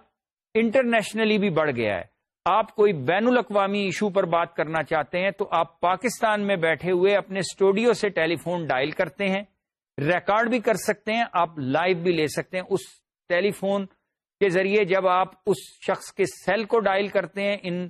انٹرنیشنلی بھی بڑھ گیا ہے۔ آپ کوئی بین الاقوامی ایشو پر بات کرنا چاہتے ہیں تو آپ پاکستان میں بیٹھے ہوئے اپنے اسٹوڈیو سے ٹیلی فون ڈائل کرتے ہیں۔ ریکارڈ بھی کر سکتے ہیں، آپ لائیو بھی لے سکتے ہیں۔ اس ٹیلی فون کے ذریعے جب آپ اس شخص کے سیل کو ڈائل کرتے ہیں، in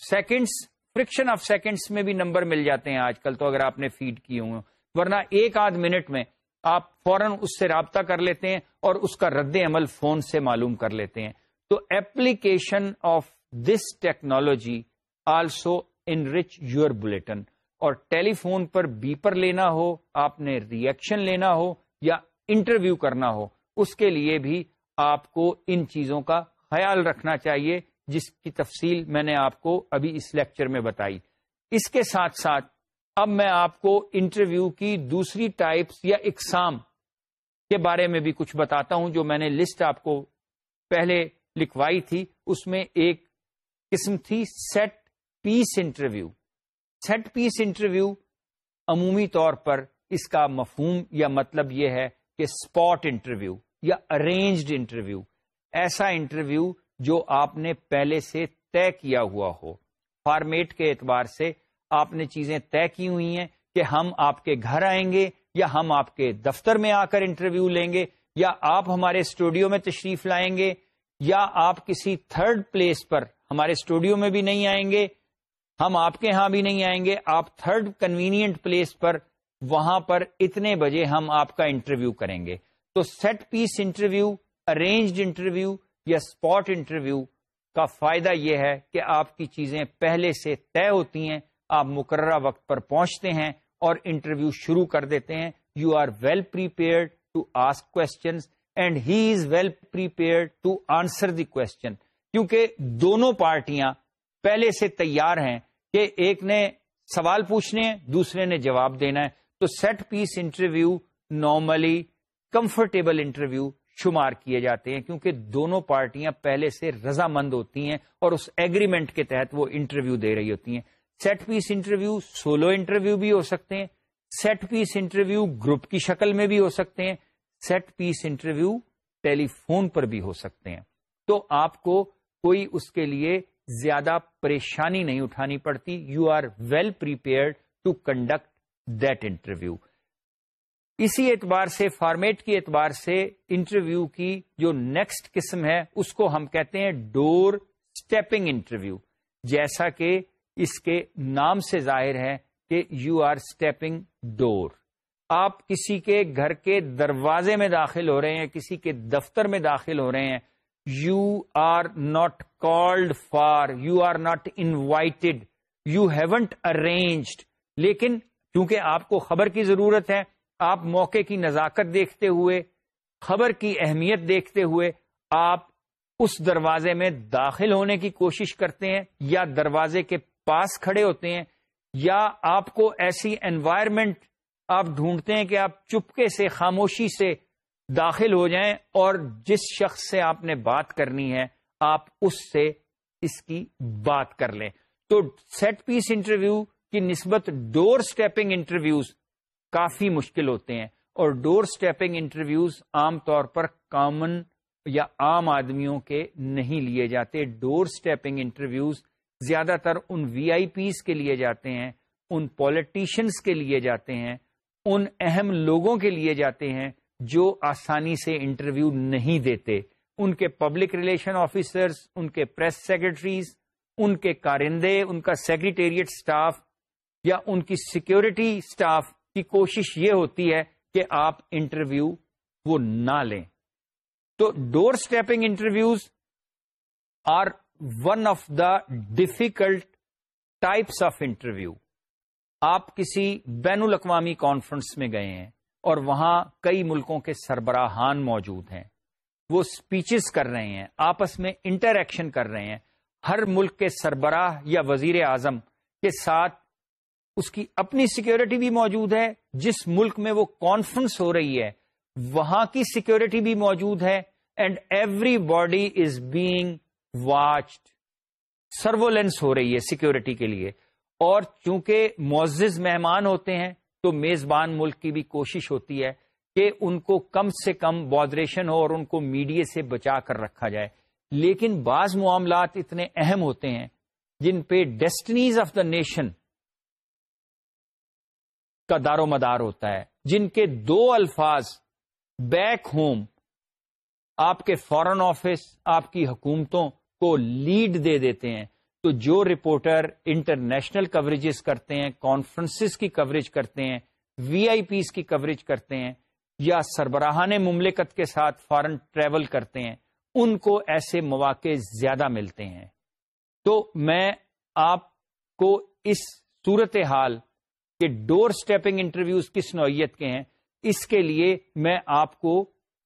seconds fraction of seconds میں بھی نمبر مل جاتے ہیں آج کل تو اگر آپ نے فیڈ کیے ہوئے ورنہ ایک آدھ منٹ میں آپ فوراً اس سے رابطہ کر لیتے ہیں اور اس کا رد عمل فون سے معلوم کر لیتے ہیں۔ تو application of this technology also enrich your bulletin. اور ٹیلی فون پر بیپر لینا ہو، آپ نے ریئیکشن لینا ہو یا انٹرویو کرنا ہو، اس کے لیے بھی آپ کو ان چیزوں کا خیال رکھنا چاہیے، جس کی تفصیل میں نے آپ کو ابھی اس لیکچر میں بتائی۔ اس کے ساتھ ساتھ اب میں آپ کو انٹرویو کی دوسری ٹائپس یا اقسام کے بارے میں بھی کچھ بتاتا ہوں جو میں نے لسٹ آپ کو پہلے لکھوائی تھی۔ اس میں ایک قسم تھی set piece interview set piece interview عمومی طور پر اس کا مفہوم یا مطلب یہ ہے کہ اسپاٹ انٹرویو یا ارینجڈ انٹرویو ایسا انٹرویو جو آپ نے پہلے سے طے کیا ہوا ہو۔ فارمیٹ کے اعتبار سے آپ نے چیزیں طے کی ہوئی ہیں کہ ہم آپ کے گھر آئیں گے یا ہم آپ کے دفتر میں آ کر انٹرویو لیں گے یا آپ ہمارے اسٹوڈیو میں تشریف لائیں گے یا آپ کسی تھرڈ پلیس پر ہمارے اسٹوڈیو میں بھی نہیں آئیں گے، ہم آپ کے ہاں بھی نہیں آئیں گے، آپ تھرڈ کنوینئنٹ پلیس پر وہاں پر اتنے بجے ہم آپ کا انٹرویو کریں گے۔ تو set piece interview, arranged interview یا اسپاٹ انٹرویو کا فائدہ یہ ہے کہ آپ کی چیزیں پہلے سے طے ہوتی ہیں آپ مقررہ وقت پر پہنچتے ہیں اور انٹرویو شروع کر دیتے ہیں۔ You are well prepared to ask question and he is well prepared to answer the question کیونکہ دونوں پارٹیاں پہلے سے تیار ہیں کہ ایک نے سوال پوچھنے ہیں، دوسرے نے جواب دینا ہے۔ تو set piece interview normally comfortable interview شمار کیے جاتے ہیں کیونکہ دونوں پارٹیاں پہلے سے رضامند ہوتی ہیں اور اس ایگریمنٹ کے تحت وہ انٹرویو دے رہی ہوتی ہیں۔ Set piece interview solo interview بھی ہو سکتے ہیں سیٹ پیس انٹرویو گروپ کی شکل میں بھی ہو سکتے ہیں set piece interview telephone پر بھی ہو سکتے ہیں۔ تو آپ کو کوئی اس کے لیے زیادہ پریشانی نہیں اٹھانی پڑتی you are well prepared to conduct that interview اسی اعتبار سے فارمیٹ کے اعتبار سے انٹرویو کی جو نیکسٹ قسم ہے، اس کو ہم کہتے ہیں ڈور اسٹیپنگ انٹرویو جیسا کہ اس کے نام سے ظاہر ہے کہ یو آر اسٹیپنگ ڈور آپ کسی کے گھر کے دروازے میں داخل ہو رہے ہیں، کسی کے دفتر میں داخل ہو رہے ہیں۔ You are not called for you are not invited you haven't arranged لیکن کیونکہ آپ کو خبر کی ضرورت ہے، آپ موقع کی نزاکت دیکھتے ہوئے، خبر کی اہمیت دیکھتے ہوئے آپ اس دروازے میں داخل ہونے کی کوشش کرتے ہیں یا دروازے کے پاس کھڑے ہوتے ہیں یا آپ کو ایسی انوائرمنٹ آپ ڈھونڈتے ہیں کہ آپ چپکے سے، خاموشی سے داخل ہو جائیں اور جس شخص سے آپ نے بات کرنی ہے، آپ اس سے اس کی بات کر لیں۔ تو سیٹ پیس انٹرویو کی نسبت ڈور اسٹیپنگ انٹرویوز کافی مشکل ہوتے ہیں اور ڈور اسٹیپنگ انٹرویوز عام طور پر کامن یا عام آدمیوں کے نہیں لیے جاتے۔ ڈور اسٹیپنگ انٹرویوز زیادہ تر ان وی آئی پیز کے لیے جاتے ہیں، ان پولیٹیشنس کے لیے جاتے ہیں، ان اہم لوگوں کے لیے جاتے ہیں جو آسانی سے انٹرویو نہیں دیتے۔ ان کے پبلک ریلیشن آفیسرز ان کے پریس سیکرٹریز ان کے کارندے، ان کا سیکریٹریٹ سٹاف یا ان کی سیکیورٹی سٹاف کی کوشش یہ ہوتی ہے کہ آپ انٹرویو وہ نہ لیں۔ تو door stepping interviews are one of the difficult types of interview آپ کسی بین الاقوامی کانفرنس میں گئے ہیں اور وہاں کئی ملکوں کے سربراہان موجود ہیں۔ وہ اسپیچز کر رہے ہیں، آپس میں انٹریکشن کر رہے ہیں۔ ہر ملک کے سربراہ یا وزیر اعظم کے ساتھ اس کی اپنی سیکیورٹی بھی موجود ہے۔ جس ملک میں وہ کانفرنس ہو رہی ہے، وہاں کی سیکیورٹی بھی موجود ہے۔ And everybody is being watched surveillance ہو رہی ہے سیکیورٹی کے لیے۔ اور چونکہ معزز مہمان ہوتے ہیں، تو میزبان ملک کی بھی کوشش ہوتی ہے کہ ان کو کم سے کم بودریشن ہو اور ان کو میڈیا سے بچا کر رکھا جائے۔ لیکن بعض معاملات اتنے اہم ہوتے ہیں جن پہ ڈیسٹنیز آف دا نیشن کا دار و مدار ہوتا ہے۔ جن کے دو الفاظ بیک ہوم آپ کے فورن آفس آپ کی حکومتوں کو لیڈ دے دیتے ہیں، تو جو رپورٹر انٹرنیشنل کوریجز کرتے ہیں کانفرنسز کی کوریج کرتے ہیں وی آئی پیز کی کوریج کرتے ہیں، یا سربراہان مملکت کے ساتھ فارن ٹریول کرتے ہیں، ان کو ایسے مواقع زیادہ ملتے ہیں۔ تو میں آپ کو اس صورت حال کے ڈور اسٹیپنگ انٹرویوز کس نوعیت کے ہیں، اس کے لیے میں آپ کو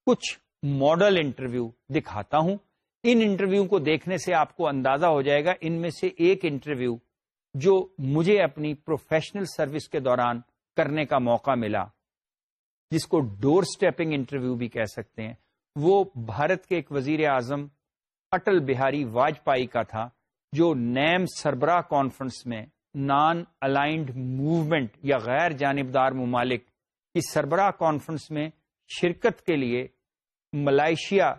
کچھ ماڈل انٹرویو دکھاتا ہوں۔ ان انٹرویو کو دیکھنے سے آپ کو اندازہ ہو جائے گا ان میں سے ایک انٹرویو جو مجھے اپنی پروفیشنل سروس کے دوران کرنے کا موقع ملا، جس کو ڈور اسٹیپنگ انٹرویو بھی کہہ سکتے ہیں۔ وہ بھارت کے ایک وزیر اعظم اٹل بہاری واجپائی کا تھا، جو نیم سربراہ کانفرنس میں نان الائنڈ موومنٹ یا غیر جانبدار ممالک کی سربراہ کانفرنس میں شرکت کے لیے ملائیشیا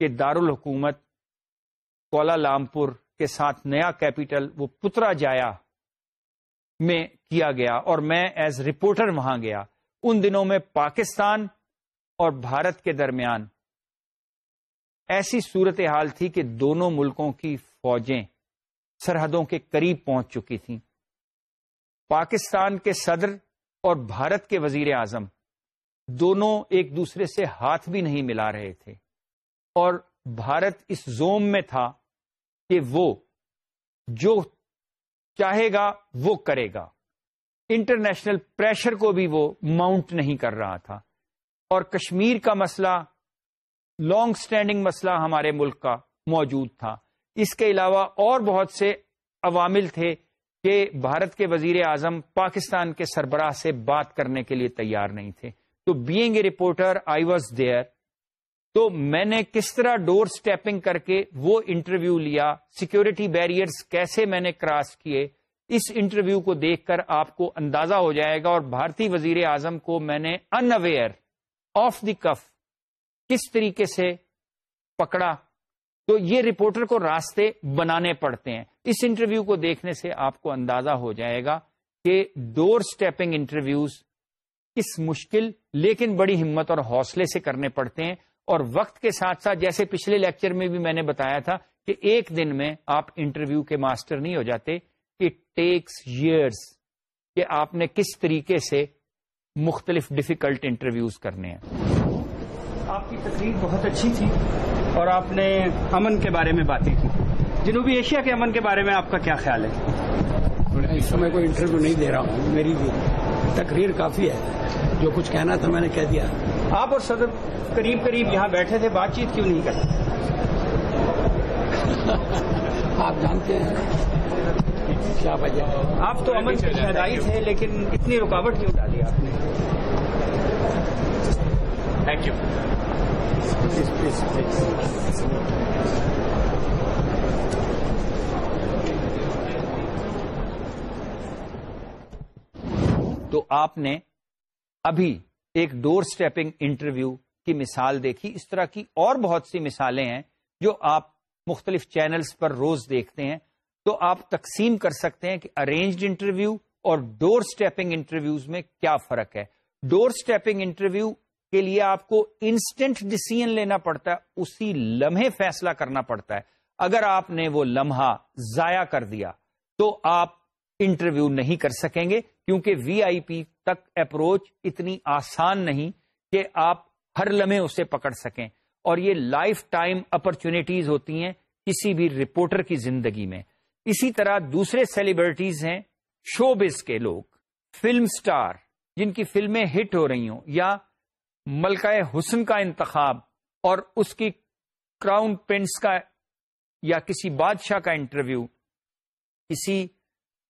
کہ دارالحکومت کولا لامپور کے ساتھ نیا کیپٹل وہ پترا جایا میں کیا گیا اور میں ایز رپورٹر وہاں گیا۔ ان دنوں میں پاکستان اور بھارت کے درمیان ایسی صورت حال تھی کہ دونوں ملکوں کی فوجیں سرحدوں کے قریب پہنچ چکی تھیں۔ پاکستان کے صدر اور بھارت کے وزیر اعظم دونوں ایک دوسرے سے ہاتھ بھی نہیں ملا رہے تھے۔ اور بھارت اس زوم میں تھا کہ وہ جو چاہے گا وہ کرے گا۔ انٹرنیشنل پریشر کو بھی وہ ماؤنٹ نہیں کر رہا تھا۔ اور کشمیر کا مسئلہ لانگ سٹینڈنگ مسئلہ ہمارے ملک کا موجود تھا۔ اس کے علاوہ اور بہت سے عوامل تھے کہ بھارت کے وزیر اعظم پاکستان کے سربراہ سے بات کرنے کے لیے تیار نہیں تھے۔ تو being a reporter I was there تو میں نے کس طرح ڈور سٹیپنگ کر کے وہ انٹرویو لیا سیکورٹی بیریئرز کیسے میں نے کراس کیے، اس انٹرویو کو دیکھ کر آپ کو اندازہ ہو جائے گا اور بھارتی وزیر اعظم کو میں نے ان اویئر آف دی کف کس طریقے سے پکڑا. تو یہ رپورٹر کو راستے بنانے پڑتے ہیں. اس انٹرویو کو دیکھنے سے آپ کو اندازہ ہو جائے گا کہ ڈور سٹیپنگ انٹرویوز کس مشکل لیکن بڑی ہمت اور حوصلے سے کرنے پڑتے ہیں. اور وقت کے ساتھ ساتھ جیسے پچھلے لیکچر میں بھی میں نے بتایا تھا کہ ایک دن میں آپ انٹرویو کے ماسٹر نہیں ہو جاتے اٹ ٹیکس ایئرس کہ آپ نے کس طریقے سے مختلف ڈفیکلٹ انٹرویوز کرنے ہیں۔ آپ کی تقریر بہت اچھی تھی اور آپ نے امن کے بارے میں باتیں کی۔ جنوبی ایشیا کے امن کے بارے میں آپ کا کیا خیال ہے؟ اس سمے کوئی انٹرویو نہیں دے رہا ہوں میری تقریر کافی ہے۔ جو کچھ کہنا تھا میں نے کہہ دیا۔ آپ اور صدر قریب قریب یہاں بیٹھے تھے بات چیت کیوں نہیں کرتے؟ آپ جانتے ہیں۔ کیا وجہ آپ تو امن کے شہدائی تھے لیکن اتنی رکاوٹ کیوں ڈالی آپ نے؟ تھینک یو تو آپ نے ابھی ایک ڈور سٹیپنگ انٹرویو کی مثال دیکھی اس طرح کی اور بہت سی مثالیں ہیں جو آپ مختلف چینلز پر روز دیکھتے ہیں تو آپ تقسیم کر سکتے ہیں کہ ارینجڈ انٹرویو اور ڈور سٹیپنگ انٹرویوز میں کیا فرق ہے۔ ڈور سٹیپنگ انٹرویو کے لیے آپ کو انسٹنٹ ڈسیزن لینا پڑتا ہے، اسی لمحے فیصلہ کرنا پڑتا ہے۔ اگر آپ نے وہ لمحہ ضائع کر دیا تو آپ انٹرویو نہیں کر سکیں گے۔ کیونکہ وی آئی پی تک اپروچ اتنی آسان نہیں کہ آپ ہر لمحے اسے پکڑ سکیں۔ اور یہ لائف ٹائم اپرچونیٹیز ہوتی ہیں کسی بھی رپورٹر کی زندگی میں۔ اسی طرح دوسرے سیلیبریٹیز ہیں شو بز کے لوگ، فلم سٹار، جن کی فلمیں ہٹ ہو رہی ہوں، یا ملکہ حسن کا انتخاب اور اس کی کراؤن پرنس کا یا کسی بادشاہ کا انٹرویو۔ کسی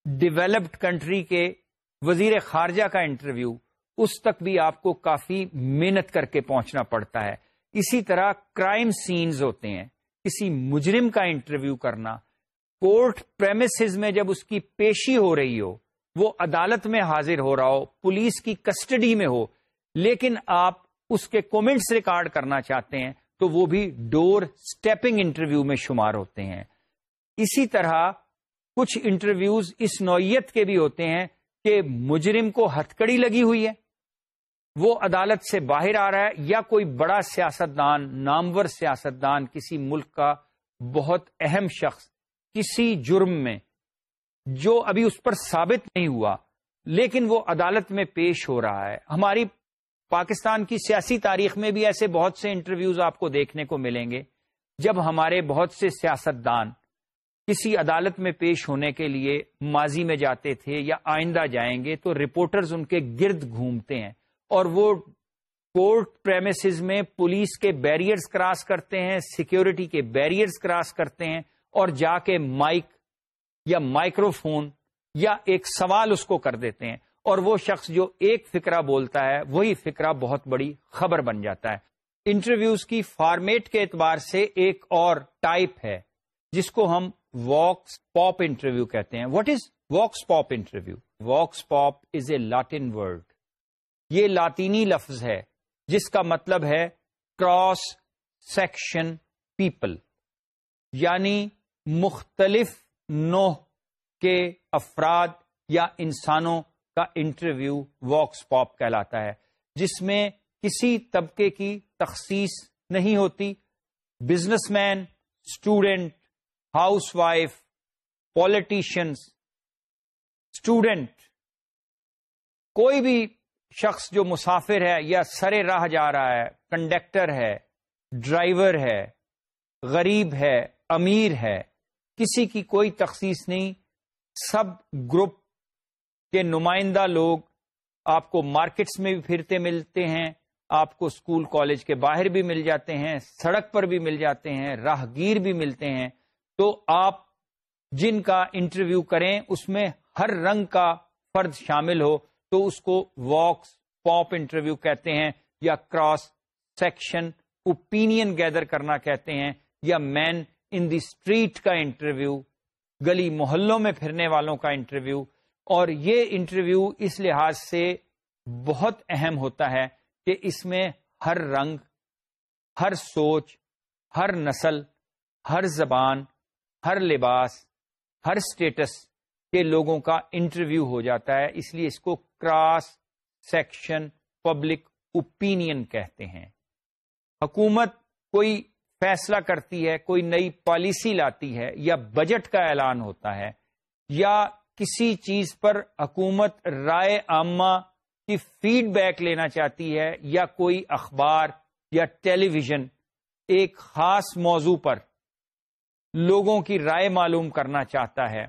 ڈیولپڈ کنٹری کے وزیر خارجہ کا انٹرویو، اس تک بھی آپ کو کافی محنت کر کے پہنچنا پڑتا ہے۔ اسی طرح کرائم سینز ہوتے ہیں۔ کسی مجرم کا انٹرویو کرنا کورٹ پریمسز میں جب اس کی پیشی ہو رہی ہو، وہ عدالت میں حاضر ہو رہا ہو، پولیس کی کسٹڈی میں ہو، لیکن آپ اس کے کومنٹس ریکارڈ کرنا چاہتے ہیں، تو وہ بھی ڈور سٹیپنگ انٹرویو میں شمار ہوتے ہیں۔ اسی طرح کچھ انٹرویوز اس نوعیت کے بھی ہوتے ہیں کہ مجرم کو ہتکڑی لگی ہوئی ہے۔ وہ عدالت سے باہر آ رہا ہے یا کوئی بڑا سیاستدان، نامور سیاستدان، کسی ملک کا بہت اہم شخص، کسی جرم میں جو ابھی اس پر ثابت نہیں ہوا، لیکن وہ عدالت میں پیش ہو رہا ہے۔ ہماری پاکستان کی سیاسی تاریخ میں بھی ایسے بہت سے انٹرویوز آپ کو دیکھنے کو ملیں گے۔ جب ہمارے بہت سے سیاستدان کسی عدالت میں پیش ہونے کے لیے ماضی میں جاتے تھے یا آئندہ جائیں گے تو رپورٹرز ان کے گرد گھومتے ہیں اور وہ کورٹ پریمسز میں پولیس کے بیریئرز کراس کرتے ہیں، سیکیورٹی کے بیریئرز کراس کرتے ہیں اور جا کے مائک یا مائکرو فون یا ایک سوال اس کو کر دیتے ہیں اور وہ شخص جو ایک فکرہ بولتا ہے، وہی فکرہ بہت بڑی خبر بن جاتا ہے۔ انٹرویوز کی فارمیٹ کے اعتبار سے ایک اور ٹائپ ہے، جس کو ہم واکس پاپ انٹرویو کہتے ہیں۔ What is vox pop interview vox pop is a Latin word یہ لاطینی لفظ ہے، جس کا مطلب ہے کراس سیکشن پیپل یعنی مختلف نوح کے افراد یا انسانوں کا انٹرویو واکس پاپ کہلاتا ہے، جس میں کسی طبقے کی تخصیص نہیں ہوتی۔ Businessman student housewife politicians student کوئی بھی شخص جو مسافر ہے یا سرے راہ جا رہا ہے کنڈکٹر ہے ڈرائیور ہے، غریب ہے، امیر ہے، کسی کی کوئی تخصیص نہیں، سب گروپ کے نمائندہ لوگ آپ کو مارکیٹس میں بھی پھرتے ملتے ہیں، آپ کو اسکول کالج کے باہر بھی مل جاتے ہیں، سڑک پر بھی مل جاتے ہیں راہ گیر بھی ملتے ہیں۔ تو آپ جن کا انٹرویو کریں، اس میں ہر رنگ کا فرد شامل ہو، تو اس کو واکس، پاپ انٹرویو کہتے ہیں یا کراس سیکشن، اوپینین گیدر کرنا کہتے ہیں یا مین ان دی اسٹریٹ کا انٹرویو، گلی محلوں میں پھرنے والوں کا انٹرویو۔ اور یہ انٹرویو اس لحاظ سے بہت اہم ہوتا ہے کہ اس میں ہر رنگ، ہر سوچ، ہر نسل، ہر زبان ہر لباس، ہر اسٹیٹس کے لوگوں کا انٹرویو ہو جاتا ہے، اس لیے اس کو کراس سیکشن پبلک اوپینین کہتے ہیں۔ حکومت کوئی فیصلہ کرتی ہے، کوئی نئی پالیسی لاتی ہے یا بجٹ کا اعلان ہوتا ہے یا کسی چیز پر حکومت رائے عامہ کی فیڈ بیک لینا چاہتی ہے یا کوئی اخبار یا ٹیلی ویژن ایک خاص موضوع پر لوگوں کی رائے معلوم کرنا چاہتا ہے،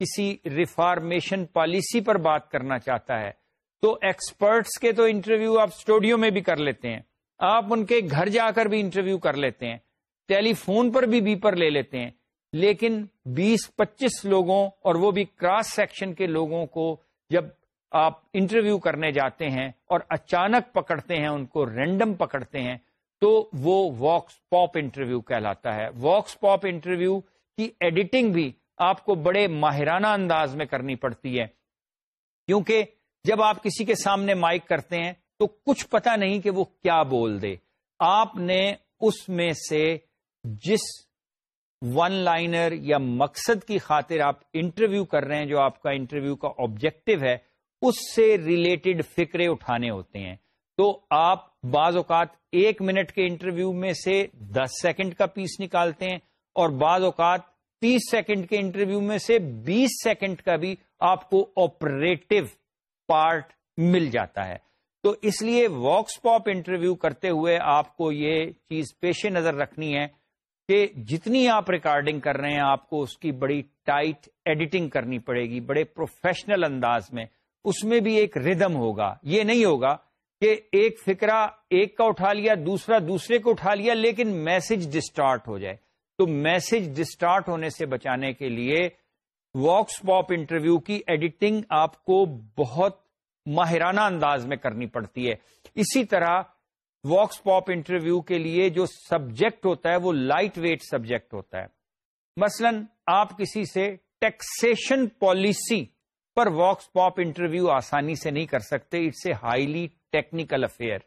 کسی ریفارمیشن پالیسی پر بات کرنا چاہتا ہے۔ تو ایکسپرٹس کے تو انٹرویو آپ اسٹوڈیو میں بھی کر لیتے ہیں۔ آپ ان کے گھر جا کر بھی انٹرویو کر لیتے ہیں۔ ٹیلی فون پر بھی بی پر لے لیتے ہیں۔ لیکن بیس پچیس لوگوں اور وہ بھی کراس سیکشن کے لوگوں کو جب آپ انٹرویو کرنے جاتے ہیں اور اچانک پکڑتے ہیں، ان کو رینڈم پکڑتے ہیں تو وہ واکس پاپ انٹرویو کہلاتا ہے۔ واکس پاپ انٹرویو کی ایڈیٹنگ بھی آپ کو بڑے ماہرانہ انداز میں کرنی پڑتی ہے۔ کیونکہ جب آپ کسی کے سامنے مائک کرتے ہیں تو کچھ پتا نہیں کہ وہ کیا بول دے۔ آپ نے اس میں سے جس ون لائنر یا مقصد کی خاطر آپ انٹرویو کر رہے ہیں، جو آپ کا انٹرویو کا آبجیکٹو ہے، اس سے ریلیٹڈ فکرے اٹھانے ہوتے ہیں۔ تو آپ بعض اوقات ایک منٹ کے انٹرویو میں سے دس سیکنڈ کا پیس نکالتے ہیں اور بعض اوقات تیس سیکنڈ کے انٹرویو میں سے بیس سیکنڈ کا بھی آپ کو آپریٹو پارٹ مل جاتا ہے۔ تو اس لیے واکس پاپ انٹرویو کرتے ہوئے آپ کو یہ چیز پیش نظر رکھنی ہے کہ جتنی آپ ریکارڈنگ کر رہے ہیں، آپ کو اس کی بڑی ٹائٹ ایڈیٹنگ کرنی پڑے گی، بڑے پروفیشنل انداز میں۔ اس میں بھی ایک ردم ہوگا۔ یہ نہیں ہوگا کہ ایک فکرہ ایک کا اٹھا لیا، دوسرا دوسرے کو اٹھا لیا، لیکن میسج ڈسٹارٹ ہو جائے۔ تو میسج ڈسٹارٹ ہونے سے بچانے کے لیے واکس پاپ انٹرویو کی ایڈیٹنگ آپ کو بہت ماہرانہ انداز میں کرنی پڑتی ہے۔ اسی طرح واکس پاپ انٹرویو کے لیے جو سبجیکٹ ہوتا ہے وہ لائٹ ویٹ سبجیکٹ ہوتا ہے۔ مثلا آپ کسی سے ٹیکسیشن پالیسی پر واکس پاپ انٹرویو آسانی سے نہیں کر سکتے it's a highly technical affair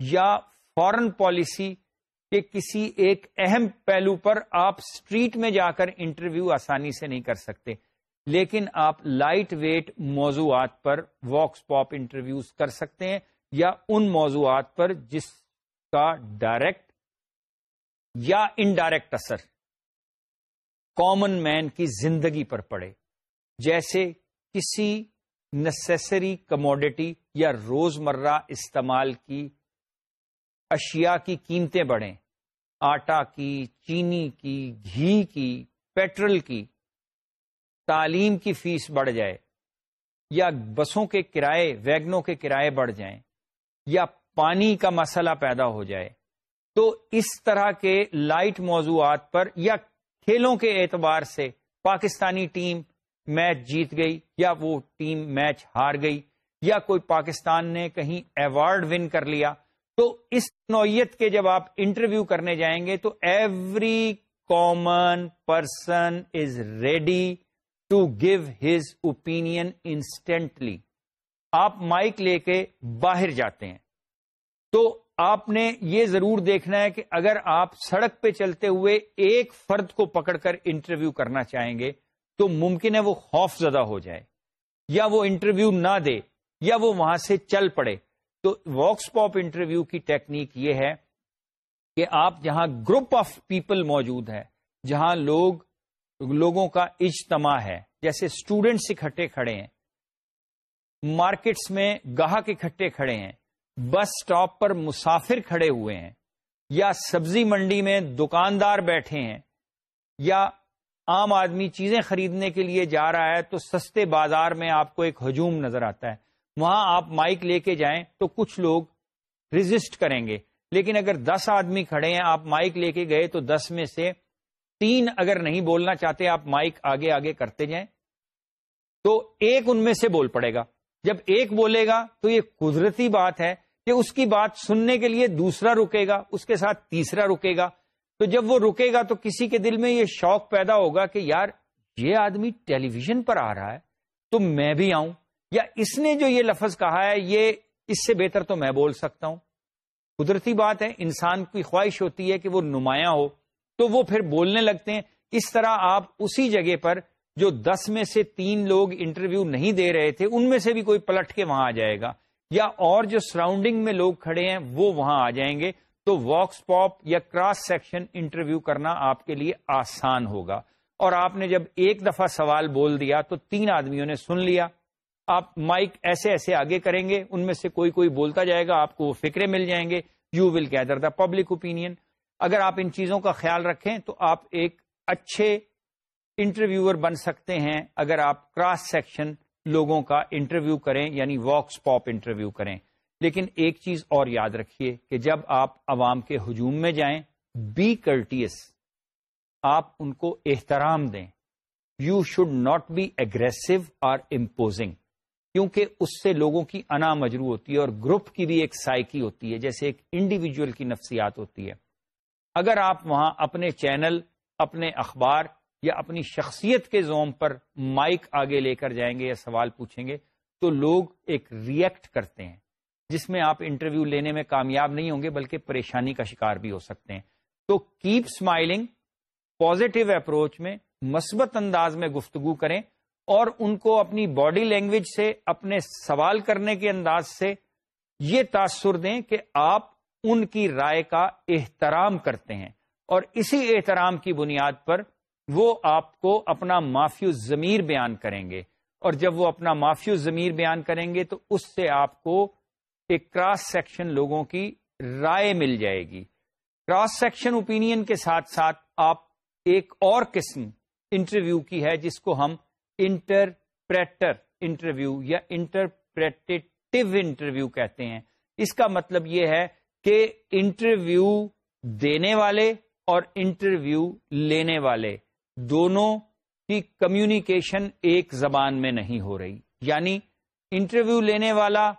یا فورن پالیسی کے کسی ایک اہم پہلو پر آپ اسٹریٹ میں جا کر انٹرویو آسانی سے نہیں کر سکتے۔ لیکن آپ لائٹ ویٹ موضوعات پر واکس پاپ انٹرویوز کر سکتے ہیں یا ان موضوعات پر جس کا ڈائریکٹ یا انڈائریکٹ اثر کامن مین کی زندگی پر پڑے۔ جیسے کسی نسیسری کموڈٹی یا روز مرہ استعمال کی، اشیاء کی قیمتیں بڑھیں۔ آٹا کی، چینی کی، گھی کی، پیٹرول کی۔ تعلیم کی فیس بڑھ جائے۔ یا بسوں کے کرائے، ویگنوں کے کرائے بڑھ جائیں۔ یا پانی کا مسئلہ پیدا ہو جائے۔ تو اس طرح کے لائٹ موضوعات پر یا کھیلوں کے اعتبار سے پاکستانی ٹیم میچ جیت گئی، یا وہ ٹیم میچ ہار گئی، یا کوئی پاکستان نے کہیں ایوارڈ ون کر لیا، تو اس نوعیت کے جب آپ انٹرویو کرنے جائیں گے، تو every common person is ready to give his opinion instantly آپ مائک لے کے باہر جاتے ہیں۔ تو آپ نے یہ ضرور دیکھنا ہے کہ اگر آپ سڑک پہ چلتے ہوئے ایک فرد کو پکڑ کر انٹرویو کرنا چاہیں گے تو ممکن ہے وہ خوف زدہ ہو جائے، یا وہ انٹرویو نہ دے، یا وہ وہاں سے چل پڑے۔ تو واکس پاپ انٹرویو کی ٹیکنیک یہ ہے کہ آپ جہاں گروپ آف پیپل موجود ہے جہاں لوگ، لوگوں کا اجتماع ہے، جیسے اسٹوڈینٹس اکٹھے کھڑے ہیں، مارکیٹس میں گاہک اکٹھے کھڑے ہیں، بس سٹاپ پر مسافر کھڑے ہوئے ہیں، یا سبزی منڈی میں دکاندار بیٹھے ہیں، یا عام آدمی چیزیں خریدنے کے لیے جا رہا ہے تو سستے بازار میں آپ کو ایک ہجوم نظر آتا ہے۔ وہاں آپ مائک لے کے جائیں تو کچھ لوگ ریزسٹ کریں گے۔ لیکن اگر دس آدمی کھڑے ہیں، آپ مائک لے کے گئے تو دس میں سے تین اگر نہیں بولنا چاہتے، آپ مائک آگے آگے کرتے جائیں۔ تو ایک ان میں سے بول پڑے گا۔ جب ایک بولے گا تو یہ قدرتی بات ہے کہ اس کی بات سننے کے لیے دوسرا رکے گا، اس کے ساتھ تیسرا رکے گا۔ تو جب وہ رکے گا تو کسی کے دل میں یہ شوق پیدا ہوگا کہ یار یہ آدمی ٹیلی ویژن پر آ رہا ہے، تو میں بھی آؤں۔ یا اس نے جو یہ لفظ کہا ہے، یہ اس سے بہتر تو میں بول سکتا ہوں۔ قدرتی بات ہے، انسان کی خواہش ہوتی ہے کہ وہ نمایاں ہو۔ تو وہ پھر بولنے لگتے ہیں۔ اس طرح آپ اسی جگہ پر جو دس میں سے تین لوگ انٹرویو نہیں دے رہے تھے، ان میں سے بھی کوئی پلٹ کے وہاں آ جائے گا۔ یا اور جو سراؤنڈنگ میں لوگ کھڑے ہیں، وہ وہاں آ جائیں گے۔ تو واکس پاپ یا کراس سیکشن انٹرویو کرنا آپ کے لیے آسان ہوگا۔ اور آپ نے جب ایک دفعہ سوال بول دیا تو تین آدمیوں نے سن لیا۔ آپ مائک ایسے ایسے آگے کریں گے، ان میں سے کوئی کوئی بولتا جائے گا، آپ کو وہ فکرے مل جائیں گے۔ You will gather the public opinion اگر آپ ان چیزوں کا خیال رکھیں تو آپ ایک اچھے انٹرویور بن سکتے ہیں۔ اگر آپ کراس سیکشن لوگوں کا انٹرویو کریں یعنی واکس پاپ انٹرویو کریں۔ لیکن ایک چیز اور یاد رکھیے کہ جب آپ عوام کے ہجوم میں جائیں بی کرٹیس آپ ان کو احترام دیں۔ You should not be aggressive اور امپوزنگ کیونکہ اس سے لوگوں کی انا مجرو ہوتی ہے اور گروپ کی بھی ایک سائیکی ہوتی ہے، جیسے ایک انڈیویجل کی نفسیات ہوتی ہے۔ اگر آپ وہاں اپنے چینل، اپنے اخبار یا اپنی شخصیت کے زوم پر مائک آگے لے کر جائیں گے یا سوال پوچھیں گے، تو لوگ ایک ریئیکٹ کرتے ہیں۔ جس میں آپ انٹرویو لینے میں کامیاب نہیں ہوں گے، بلکہ پریشانی کا شکار بھی ہو سکتے ہیں۔ تو کیپ اسمائلنگ پازیٹو اپروچ میں مثبت انداز میں گفتگو کریں اور ان کو اپنی باڈی لینگویج سے، اپنے سوال کرنے کے انداز سے یہ تاثر دیں کہ آپ ان کی رائے کا احترام کرتے ہیں۔ اور اسی احترام کی بنیاد پر وہ آپ کو اپنا معافی ضمیر بیان کریں گے۔ اور جب وہ اپنا معافی ضمیر بیان کریں گے تو اس سے آپ کو ایک کراس سیکشن لوگوں کی رائے مل جائے گی۔ کراس سیکشن اوپینین کے ساتھ ساتھ آپ ایک اور قسم انٹرویو کی ہے جس کو ہم انٹرپریٹر انٹرویو یا انٹرپریٹیو انٹرویو کہتے ہیں۔ اس کا مطلب یہ ہے کہ انٹرویو دینے والے اور انٹرویو لینے والے دونوں کی کمیونیکیشن ایک زبان میں نہیں ہو رہی۔ یعنی انٹرویو لینے والا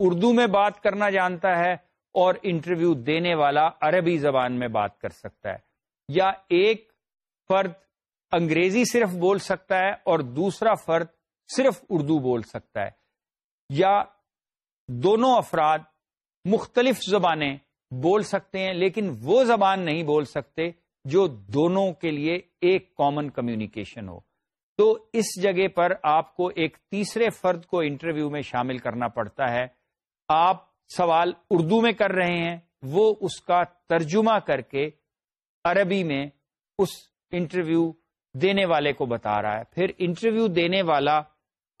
اردو میں بات کرنا جانتا ہے اور انٹرویو دینے والا عربی زبان میں بات کر سکتا ہے۔ یا ایک فرد انگریزی صرف بول سکتا ہے اور دوسرا فرد صرف اردو بول سکتا ہے۔ یا دونوں افراد مختلف زبانیں بول سکتے ہیں لیکن وہ زبان نہیں بول سکتے جو دونوں کے لیے ایک کامن کمیونیکیشن ہو۔ تو اس جگہ پر آپ کو ایک تیسرے فرد کو انٹرویو میں شامل کرنا پڑتا ہے۔ آپ سوال اردو میں کر رہے ہیں، وہ اس کا ترجمہ کر کے عربی میں اس انٹرویو دینے والے کو بتا رہا ہے۔ پھر انٹرویو دینے والا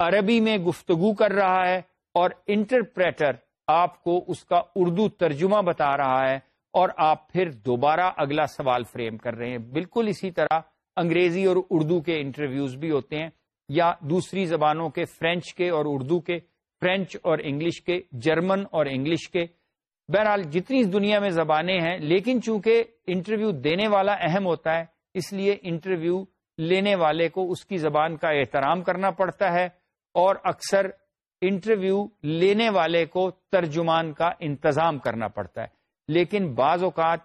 عربی میں گفتگو کر رہا ہے اور انٹرپریٹر آپ کو اس کا اردو ترجمہ بتا رہا ہے اور آپ پھر دوبارہ اگلا سوال فریم کر رہے ہیں۔ بالکل اسی طرح انگریزی اور اردو کے انٹرویوز بھی ہوتے ہیں یا دوسری زبانوں کے، فرینچ کے اور اردو کے فرینچ اور انگلش کے، جرمن اور انگلش کے۔ بہرحال جتنی دنیا میں زبانیں ہیں، لیکن چونکہ انٹرویو دینے والا اہم ہوتا ہے، اس لیے انٹرویو لینے والے کو اس کی زبان کا احترام کرنا پڑتا ہے اور اکثر انٹرویو لینے والے کو ترجمان کا انتظام کرنا پڑتا ہے۔ لیکن بعض اوقات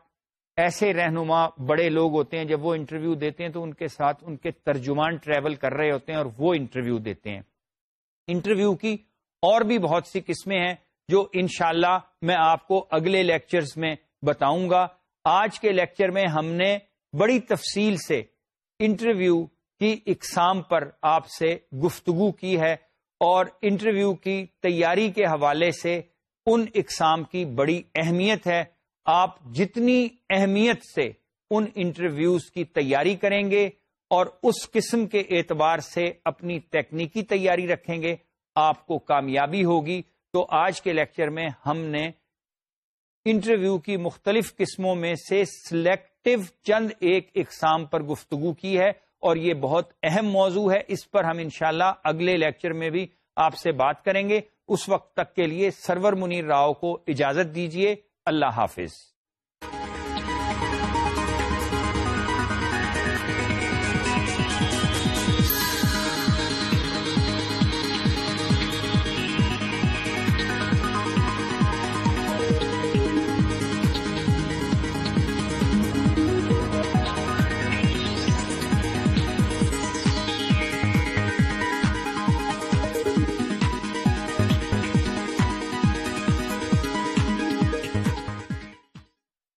ایسے رہنما بڑے لوگ ہوتے ہیں، جب وہ انٹرویو دیتے ہیں تو ان کے ساتھ ان کے ترجمان ٹریول کر رہے ہوتے ہیں اور وہ انٹرویو دیتے ہیں۔ انٹرویو کی اور بھی بہت سی قسمیں ہیں جو انشاءاللہ اللہ میں آپ کو اگلے لیکچرز میں بتاؤں گا۔ آج کے لیکچر میں ہم نے بڑی تفصیل سے انٹرویو کی اقسام پر آپ سے گفتگو کی ہے اور انٹرویو کی تیاری کے حوالے سے ان اقسام کی بڑی اہمیت ہے۔ آپ جتنی اہمیت سے ان انٹرویوز کی تیاری کریں گے اور اس قسم کے اعتبار سے اپنی تکنیکی تیاری رکھیں گے آپ کو کامیابی ہوگی۔ تو آج کے لیکچر میں ہم نے انٹرویو کی مختلف قسموں میں سے سلیکٹو چند ایک اقسام پر گفتگو کی ہے اور یہ بہت اہم موضوع ہے۔ اس پر ہم انشاءاللہ اگلے لیکچر میں بھی آپ سے بات کریں گے۔ اس وقت تک کے لیے سرور منیر راؤ کو اجازت دیجیے اللہ حافظ۔